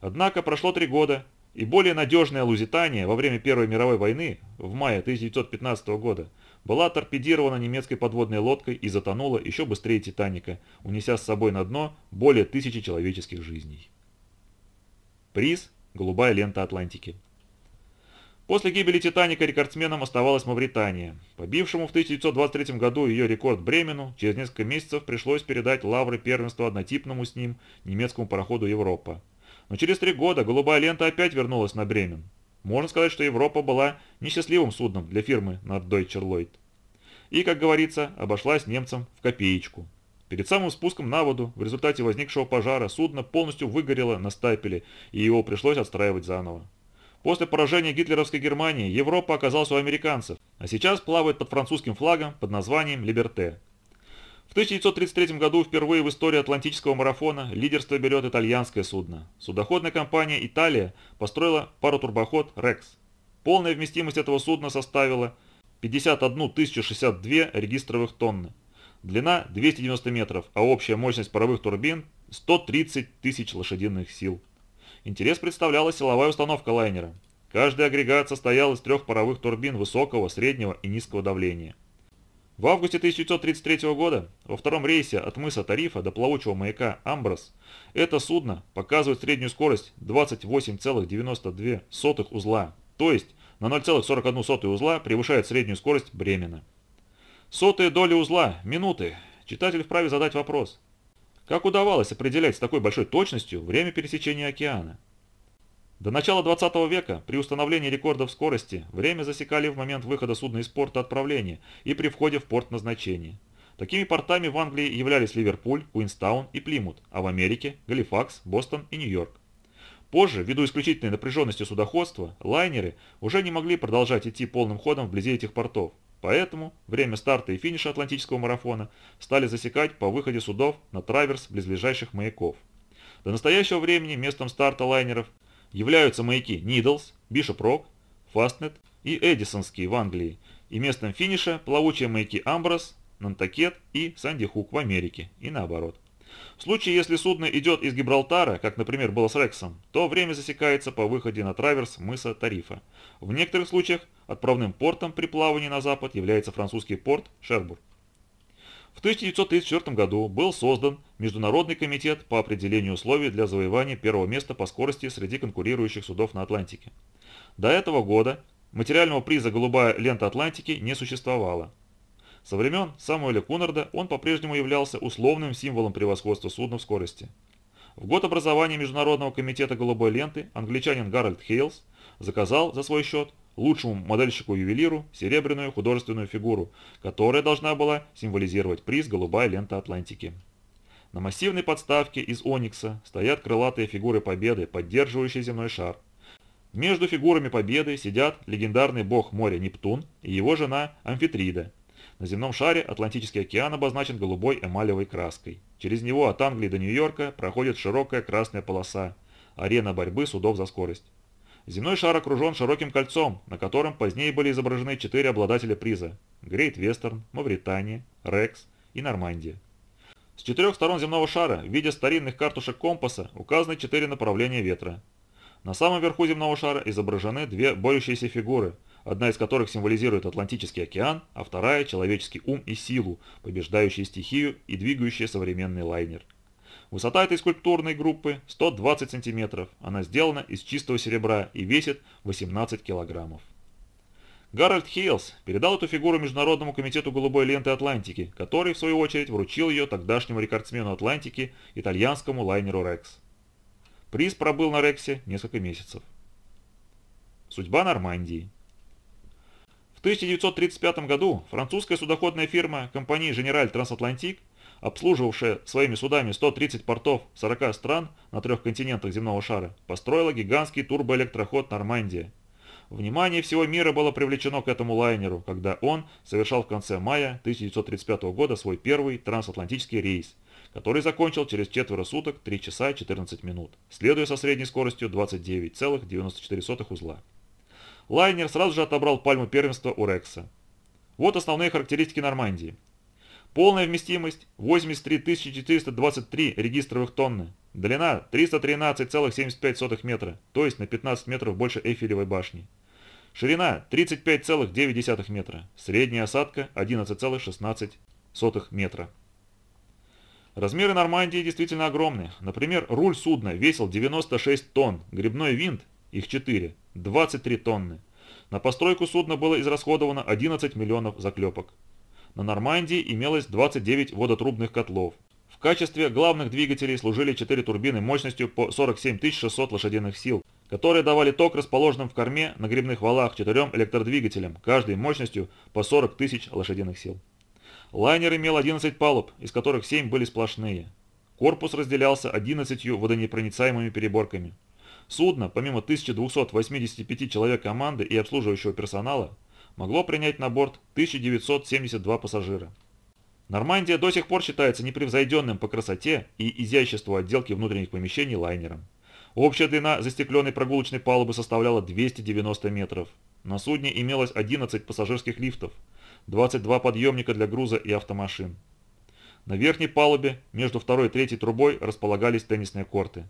Однако прошло три года, и более надежная Лузитания во время Первой мировой войны в мае 1915 года была торпедирована немецкой подводной лодкой и затонула еще быстрее «Титаника», унеся с собой на дно более тысячи человеческих жизней. Приз – голубая лента Атлантики. После гибели «Титаника» рекордсменом оставалась Мавритания. Побившему в 1923 году ее рекорд Бремену, через несколько месяцев пришлось передать лавры первенства однотипному с ним немецкому пароходу «Европа». Но через три года голубая лента опять вернулась на Бремен. Можно сказать, что Европа была несчастливым судном для фирмы Norddeutscher Lloyd. И, как говорится, обошлась немцам в копеечку. Перед самым спуском на воду в результате возникшего пожара судно полностью выгорело на стапеле, и его пришлось отстраивать заново. После поражения гитлеровской Германии Европа оказалась у американцев, а сейчас плавает под французским флагом под названием «Либерте». В 1933 году впервые в истории Атлантического марафона лидерство берет итальянское судно. Судоходная компания «Италия» построила паротурбоход «Рекс». Полная вместимость этого судна составила 51 062 регистровых тонны. Длина 290 метров, а общая мощность паровых турбин 130 тысяч лошадиных сил. Интерес представляла силовая установка лайнера. Каждый агрегат состоял из трех паровых турбин высокого, среднего и низкого давления. В августе 1933 года во втором рейсе от мыса Тарифа до плавучего маяка Амброс это судно показывает среднюю скорость 28,92 узла, то есть на 0,41 узла превышает среднюю скорость Бремена. Сотые доли узла, минуты. Читатель вправе задать вопрос. Как удавалось определять с такой большой точностью время пересечения океана? До начала 20 века при установлении рекордов скорости время засекали в момент выхода судна из порта отправления и при входе в порт назначения. Такими портами в Англии являлись Ливерпуль, Куинстаун и Плимут, а в Америке – Галифакс, Бостон и Нью-Йорк. Позже, ввиду исключительной напряженности судоходства, лайнеры уже не могли продолжать идти полным ходом вблизи этих портов, поэтому время старта и финиша Атлантического марафона стали засекать по выходе судов на траверс близлежащих маяков. До настоящего времени местом старта лайнеров являются маяки Нидлс, Бишоп Рок, Фастнет и Эдисонские в Англии, и местом финиша плавучие маяки Амброс, Нантакет и Санди Хук в Америке, и наоборот. В случае, если судно идет из Гибралтара, как, например, было с Рексом, то время засекается по выходе на траверс мыса Тарифа. В некоторых случаях отправным портом при плавании на запад является французский порт Шербур. В 1934 году был создан Международный комитет по определению условий для завоевания первого места по скорости среди конкурирующих судов на Атлантике. До этого года материального приза «Голубая лента Атлантики» не существовало. Со времен Самуэля Кунарда он по-прежнему являлся условным символом превосходства судна в скорости. В год образования Международного комитета «Голубой ленты» англичанин Гарольд Хейлс заказал за свой счет лучшему модельщику-ювелиру серебряную художественную фигуру, которая должна была символизировать приз «Голубая лента Атлантики». На массивной подставке из оникса стоят крылатые фигуры Победы, поддерживающие земной шар. Между фигурами Победы сидят легендарный бог моря Нептун и его жена Амфитрида, на земном шаре Атлантический океан обозначен голубой эмалевой краской. Через него от Англии до Нью-Йорка проходит широкая красная полоса, арена борьбы судов за скорость. Земной шар окружен широким кольцом, на котором позднее были изображены четыре обладателя приза – Грейт Вестерн, Мавритания, Рекс и Нормандия. С четырех сторон земного шара в виде старинных картушек компаса указаны четыре направления ветра. На самом верху земного шара изображены две борющиеся фигуры – одна из которых символизирует Атлантический океан, а вторая – человеческий ум и силу, побеждающие стихию и двигающие современный лайнер. Высота этой скульптурной группы 120 см, она сделана из чистого серебра и весит 18 килограммов. Гарольд Хейлс передал эту фигуру Международному комитету голубой ленты Атлантики, который, в свою очередь, вручил ее тогдашнему рекордсмену Атлантики, итальянскому лайнеру «Рекс». Приз пробыл на «Рексе» несколько месяцев. Судьба Нормандии. В 1935 году французская судоходная фирма компании «Женераль Трансатлантик», обслуживавшая своими судами 130 портов 40 стран на трех континентах земного шара, построила гигантский турбоэлектроход «Нормандия». Внимание всего мира было привлечено к этому лайнеру, когда он совершал в конце мая 1935 года свой первый трансатлантический рейс, который закончил через четверо суток 3 часа 14 минут, следуя со средней скоростью 29,94 узла. Лайнер сразу же отобрал пальму первенства у Рекса. Вот основные характеристики Нормандии. Полная вместимость 83 423 регистровых тонны. Длина 313,75 метра, то есть на 15 метров больше Эйфелевой башни. Ширина 35,9 метра. Средняя осадка 11,16 метра. Размеры Нормандии действительно огромны. Например, руль судна весил 96 тонн, грибной винт, их 4, 23 тонны. На постройку судна было израсходовано 11 миллионов заклепок. На Нормандии имелось 29 водотрубных котлов. В качестве главных двигателей служили 4 турбины мощностью по 47 600 лошадиных сил, которые давали ток расположенным в корме на грибных валах четырем электродвигателям, каждой мощностью по 40 тысяч лошадиных сил. Лайнер имел 11 палуб, из которых 7 были сплошные. Корпус разделялся 11 водонепроницаемыми переборками. Судно, помимо 1285 человек команды и обслуживающего персонала, могло принять на борт 1972 пассажира. Нормандия до сих пор считается непревзойденным по красоте и изяществу отделки внутренних помещений лайнером. Общая длина застекленной прогулочной палубы составляла 290 метров. На судне имелось 11 пассажирских лифтов, 22 подъемника для груза и автомашин. На верхней палубе между второй и третьей трубой располагались теннисные корты.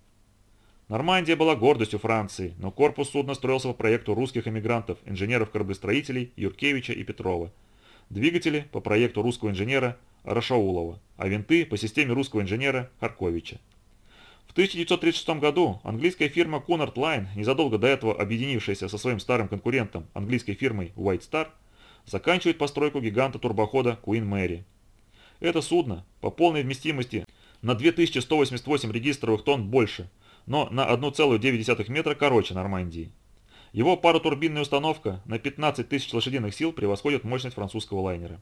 Нормандия была гордостью Франции, но корпус судна строился по проекту русских эмигрантов, инженеров-кораблестроителей Юркевича и Петрова. Двигатели по проекту русского инженера Рашаулова, а винты по системе русского инженера Харковича. В 1936 году английская фирма Cunard Line, незадолго до этого объединившаяся со своим старым конкурентом, английской фирмой White Star, заканчивает постройку гиганта турбохода Queen Mary. Это судно по полной вместимости на 2188 регистровых тонн больше, но на 1,9 метра короче Нормандии. Его паротурбинная установка на 15 тысяч лошадиных сил превосходит мощность французского лайнера.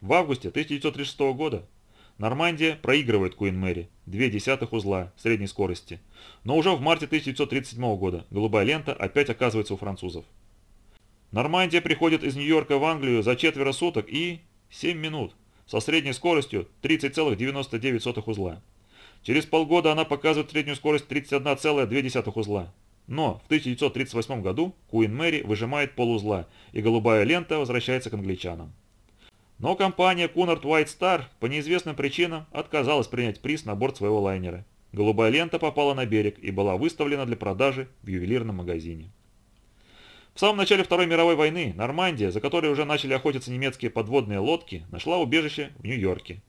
В августе 1936 года Нормандия проигрывает Куин Мэри, две десятых узла средней скорости, но уже в марте 1937 года голубая лента опять оказывается у французов. Нормандия приходит из Нью-Йорка в Англию за четверо суток и 7 минут со средней скоростью 30,99 узла. Через полгода она показывает среднюю скорость 31,2 узла. Но в 1938 году Куин Мэри выжимает полузла, и голубая лента возвращается к англичанам. Но компания Cunard White Star по неизвестным причинам отказалась принять приз на борт своего лайнера. Голубая лента попала на берег и была выставлена для продажи в ювелирном магазине. В самом начале Второй мировой войны Нормандия, за которой уже начали охотиться немецкие подводные лодки, нашла убежище в Нью-Йорке.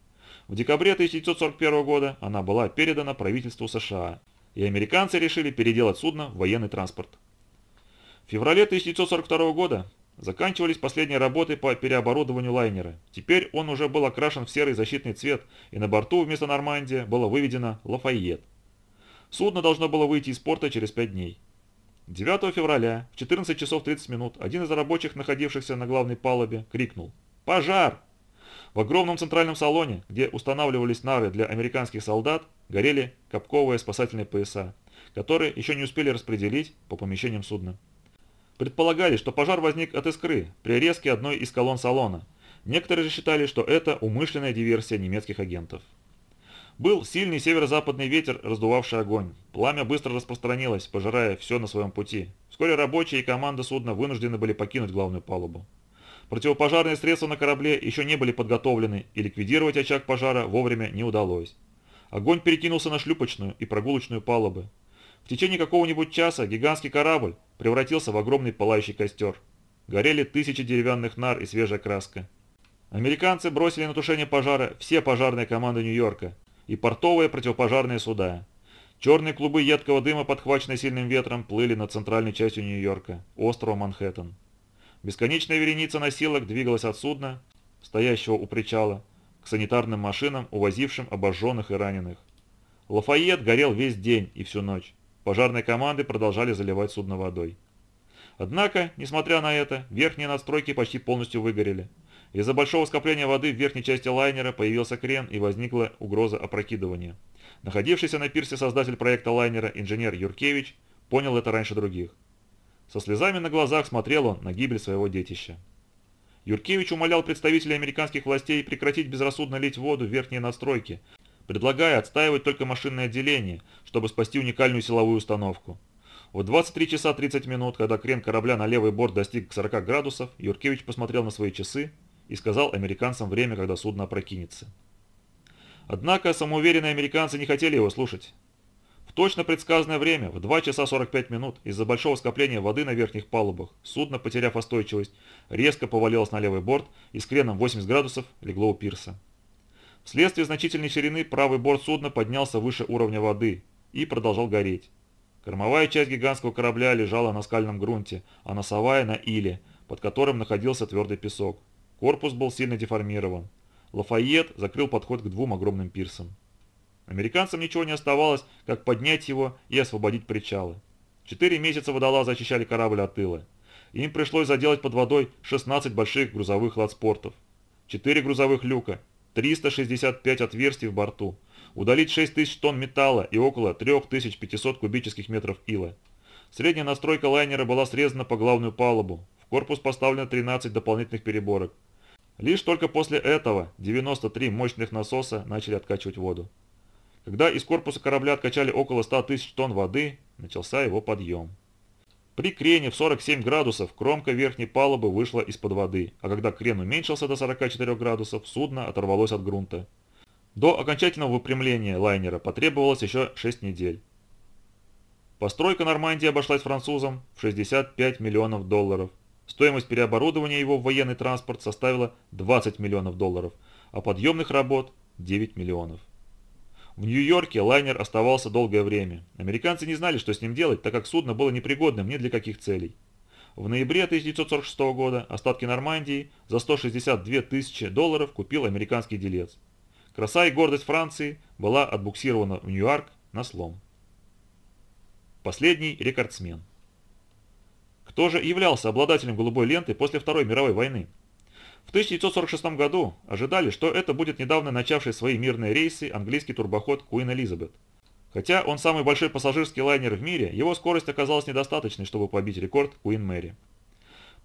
В декабре 1941 года она была передана правительству США, и американцы решили переделать судно в военный транспорт. В феврале 1942 года заканчивались последние работы по переоборудованию лайнера. Теперь он уже был окрашен в серый защитный цвет, и на борту вместо Нормандия было выведено Лафайет. Судно должно было выйти из порта через 5 дней. 9 февраля в 14 часов 30 минут один из рабочих, находившихся на главной палубе, крикнул «Пожар!». В огромном центральном салоне, где устанавливались нары для американских солдат, горели капковые спасательные пояса, которые еще не успели распределить по помещениям судна. Предполагали, что пожар возник от искры при резке одной из колонн салона. Некоторые же считали, что это умышленная диверсия немецких агентов. Был сильный северо-западный ветер, раздувавший огонь. Пламя быстро распространилось, пожирая все на своем пути. Вскоре рабочие и команда судна вынуждены были покинуть главную палубу. Противопожарные средства на корабле еще не были подготовлены, и ликвидировать очаг пожара вовремя не удалось. Огонь перекинулся на шлюпочную и прогулочную палубы. В течение какого-нибудь часа гигантский корабль превратился в огромный пылающий костер. Горели тысячи деревянных нар и свежая краска. Американцы бросили на тушение пожара все пожарные команды Нью-Йорка, и портовые противопожарные суда. Черные клубы едкого дыма, подхваченные сильным ветром, плыли над центральной частью Нью-Йорка, острова Манхэттен. Бесконечная вереница носилок двигалась от судна, стоящего у причала, к санитарным машинам, увозившим обожженных и раненых. Лафайет горел весь день и всю ночь. Пожарные команды продолжали заливать судно водой. Однако, несмотря на это, верхние надстройки почти полностью выгорели. Из-за большого скопления воды в верхней части лайнера появился крен и возникла угроза опрокидывания. Находившийся на пирсе создатель проекта лайнера инженер Юркевич понял это раньше других. Со слезами на глазах смотрел он на гибель своего детища. Юркевич умолял представителей американских властей прекратить безрассудно лить воду в верхние надстройки, предлагая отстаивать только машинное отделение, чтобы спасти уникальную силовую установку. В 23 часа 30 минут, когда крен корабля на левый борт достиг 40 градусов, Юркевич посмотрел на свои часы и сказал американцам время, когда судно опрокинется. Однако самоуверенные американцы не хотели его слушать. Точно предсказанное время, в 2 часа 45 минут, из-за большого скопления воды на верхних палубах, судно, потеряв остойчивость, резко повалилось на левый борт и с креном 80 градусов легло у пирса. Вследствие значительной ширины правый борт судна поднялся выше уровня воды и продолжал гореть. Кормовая часть гигантского корабля лежала на скальном грунте, а носовая на иле, под которым находился твердый песок. Корпус был сильно деформирован. Лафайет закрыл подход к двум огромным пирсам. Американцам ничего не оставалось, как поднять его и освободить причалы. Четыре месяца водолазы очищали корабль от тыла. Им пришлось заделать под водой 16 больших грузовых ладспортов, 4 грузовых люка, 365 отверстий в борту, удалить 6 тысяч тонн металла и около 3500 кубических метров ила. Средняя настройка лайнера была срезана по главную палубу, в корпус поставлено 13 дополнительных переборок, Лишь только после этого 93 мощных насоса начали откачивать воду. Когда из корпуса корабля откачали около 100 тысяч тонн воды, начался его подъем. При крене в 47 градусов кромка верхней палубы вышла из-под воды, а когда крен уменьшился до 44 градусов, судно оторвалось от грунта. До окончательного выпрямления лайнера потребовалось еще 6 недель. Постройка Нормандии обошлась французам в 65 миллионов долларов – Стоимость переоборудования его в военный транспорт составила 20 миллионов долларов, а подъемных работ – 9 миллионов. В Нью-Йорке лайнер оставался долгое время. Американцы не знали, что с ним делать, так как судно было непригодным ни для каких целей. В ноябре 1946 года остатки Нормандии за 162 тысячи долларов купил американский делец. Краса и гордость Франции была отбуксирована в Нью-Йорк на слом. Последний рекордсмен. Кто же являлся обладателем голубой ленты после Второй мировой войны? В 1946 году ожидали, что это будет недавно начавший свои мирные рейсы английский турбоход Queen Elizabeth. Хотя он самый большой пассажирский лайнер в мире, его скорость оказалась недостаточной, чтобы побить рекорд Queen Mary.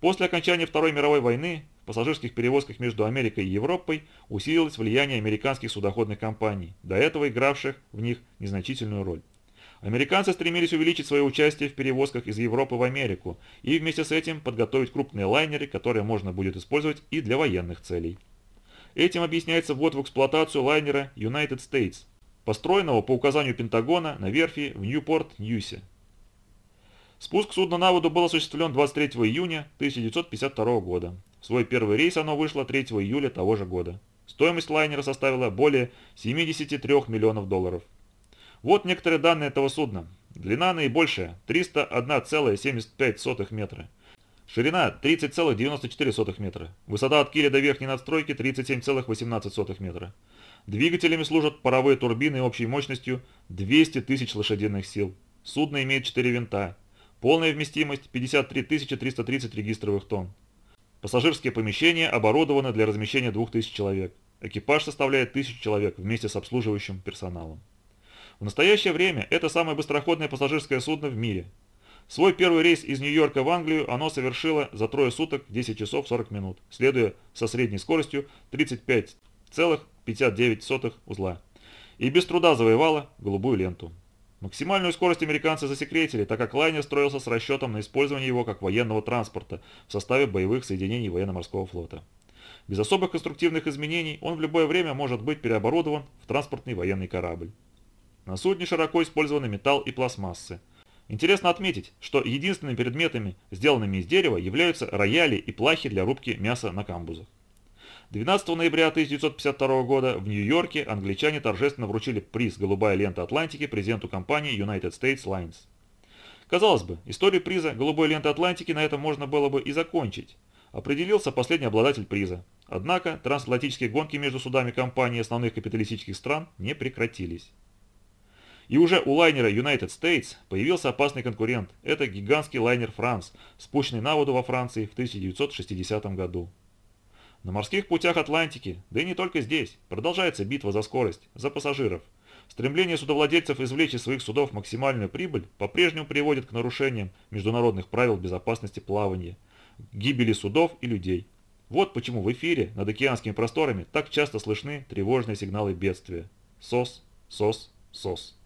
После окончания Второй мировой войны в пассажирских перевозках между Америкой и Европой усилилось влияние американских судоходных компаний, до этого игравших в них незначительную роль. Американцы стремились увеличить свое участие в перевозках из Европы в Америку и вместе с этим подготовить крупные лайнеры, которые можно будет использовать и для военных целей. Этим объясняется ввод в эксплуатацию лайнера United States, построенного по указанию Пентагона на верфи в Ньюпорт-Ньюсе. Спуск судна на воду был осуществлен 23 июня 1952 года. В свой первый рейс оно вышло 3 июля того же года. Стоимость лайнера составила более 73 миллионов долларов. Вот некоторые данные этого судна. Длина наибольшая – 301,75 метра. Ширина 30,94 метра. Высота от киля до верхней надстройки 37,18 метра. Двигателями служат паровые турбины общей мощностью 200 тысяч лошадиных сил. Судно имеет 4 винта. Полная вместимость 53 330 регистровых тонн. Пассажирские помещения оборудованы для размещения 2000 человек. Экипаж составляет 1000 человек вместе с обслуживающим персоналом. В настоящее время это самое быстроходное пассажирское судно в мире. Свой первый рейс из Нью-Йорка в Англию оно совершило за трое суток 10 часов 40 минут, следуя со средней скоростью 35,59 узла. И без труда завоевало голубую ленту. Максимальную скорость американцы засекретили, так как лайнер строился с расчетом на использование его как военного транспорта в составе боевых соединений военно-морского флота. Без особых конструктивных изменений он в любое время может быть переоборудован в транспортный военный корабль. На судне широко использованы металл и пластмассы. Интересно отметить, что единственными предметами, сделанными из дерева, являются рояли и плахи для рубки мяса на камбузах. 12 ноября 1952 года в Нью-Йорке англичане торжественно вручили приз «Голубая лента Атлантики» президенту компании United States Lines. Казалось бы, историю приза «Голубой ленты Атлантики» на этом можно было бы и закончить. Определился последний обладатель приза. Однако трансатлантические гонки между судами компаний основных капиталистических стран не прекратились. И уже у лайнера United States появился опасный конкурент. Это гигантский лайнер «Франс», спущенный на воду во Франции в 1960 году. На морских путях Атлантики, да и не только здесь, продолжается битва за скорость, за пассажиров. Стремление судовладельцев извлечь из своих судов максимальную прибыль по-прежнему приводит к нарушениям международных правил безопасности плавания, гибели судов и людей. Вот почему в эфире над океанскими просторами так часто слышны тревожные сигналы бедствия. СОС, СОС, СОС.